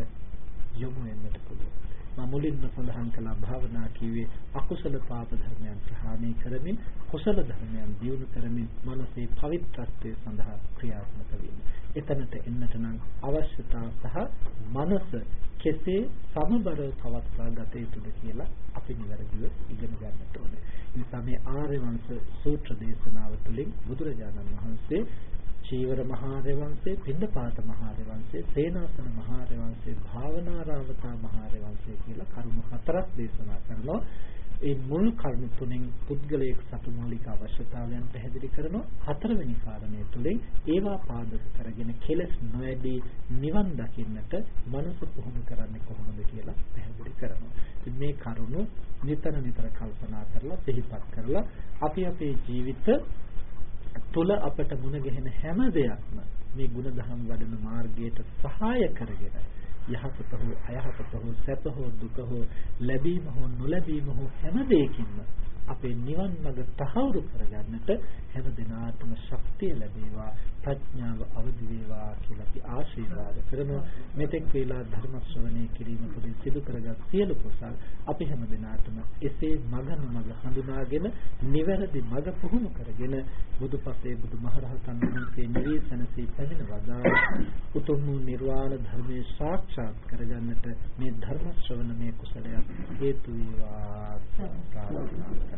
යොමු වෙන්නට පුළුවන්. මම මුලින්ම සඳහන් කළා භාවනා කිව්වේ අකුසල පාප ධර්මයන් ප්‍රහාණය කරමින් කුසල ධර්මයන් දියුණු කරමින් මනසේ පවිත්‍රත්වයේ සඳහා ක්‍රියාත්මක වීම. එතනට එන්නට නම් අවශ්‍යතා සහ මනස කෙසේ සමබරව පවත්වා ගත යුතුද කියලා අපි නිවැරදිව ඉගෙන ගන්නට ඕනේ. නිසා මේ ආර්ය වංශ සූත්‍ර දේශනාව තුළින් බුදුරජාණන් වහන්සේ චීවර මහරවංශේ, පින්දපාත මහරවංශේ, සේනාසන මහරවංශේ, භාවනාරාමතා මහරවංශේ කියලා කරුණු හතරක් දේශනා කරනවා. ඒ මුල් කරුණු තුනෙන් පුද්ගලයෙක් සතු මූලික අවශ්‍යතාවයන් පැහැදිලි කරනවා. හතරවෙනි කාරණය තුලින් ඒවා පාදක කරගෙන කෙලස් නොඇදී නිවන් දකින්නට මනස පුහුණු කරන්නේ කොහොමද කියලා පැහැදිලි කරනවා. මේ කරුණු නිතර නිතර කල්පනා කරලා සිහිපත් කරලා අපි අපේ ජීවිත තුල අපට මුණ ගැහෙන හැම දෙයක්ම මේ ಗುಣධම් වඩන මාර්ගයට සහාය කරගෙන යහපත හෝ අයහපත හෝ සැප හෝ දුක හෝ ලැබීම හෝ නොලැබීම හෝ හැම දෙයකින්ම අපේ නිවන් මඟ තහවුරු කරගන්නට හැම දිනාටම ශක්තිය ලැබේවා ප්‍රඥාව අවදි වේවා කියලා අපි ආශිර්වාද කරනවා. මෙතෙක් වේලා ධර්ම ශ්‍රවණය කිරීම තුළින් සිදු කරගත් සියලු කුසල් අපි හැම දිනාටම එසේ මගන මඟ හඳුනාගෙන නිවැරදි මඟ පුහුණු කරගෙන බුදුපසේ බුදුමහරහතන් වහන්සේ නිවේසනසී පැමිණ වදා උතුම් වූ නිර්වාණ ධර්මයේ සාක්ෂාත් කරගන්නට මේ ධර්ම ශ්‍රවණමේ කුසලයක් හේතු වේවා ප්‍රාර්ථනා කරමි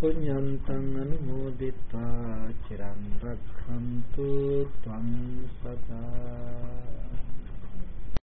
පුඤ්ඤන්තං අනුමෝදිත්වා චිරන් රක්ඛන්තු ත්වං සදා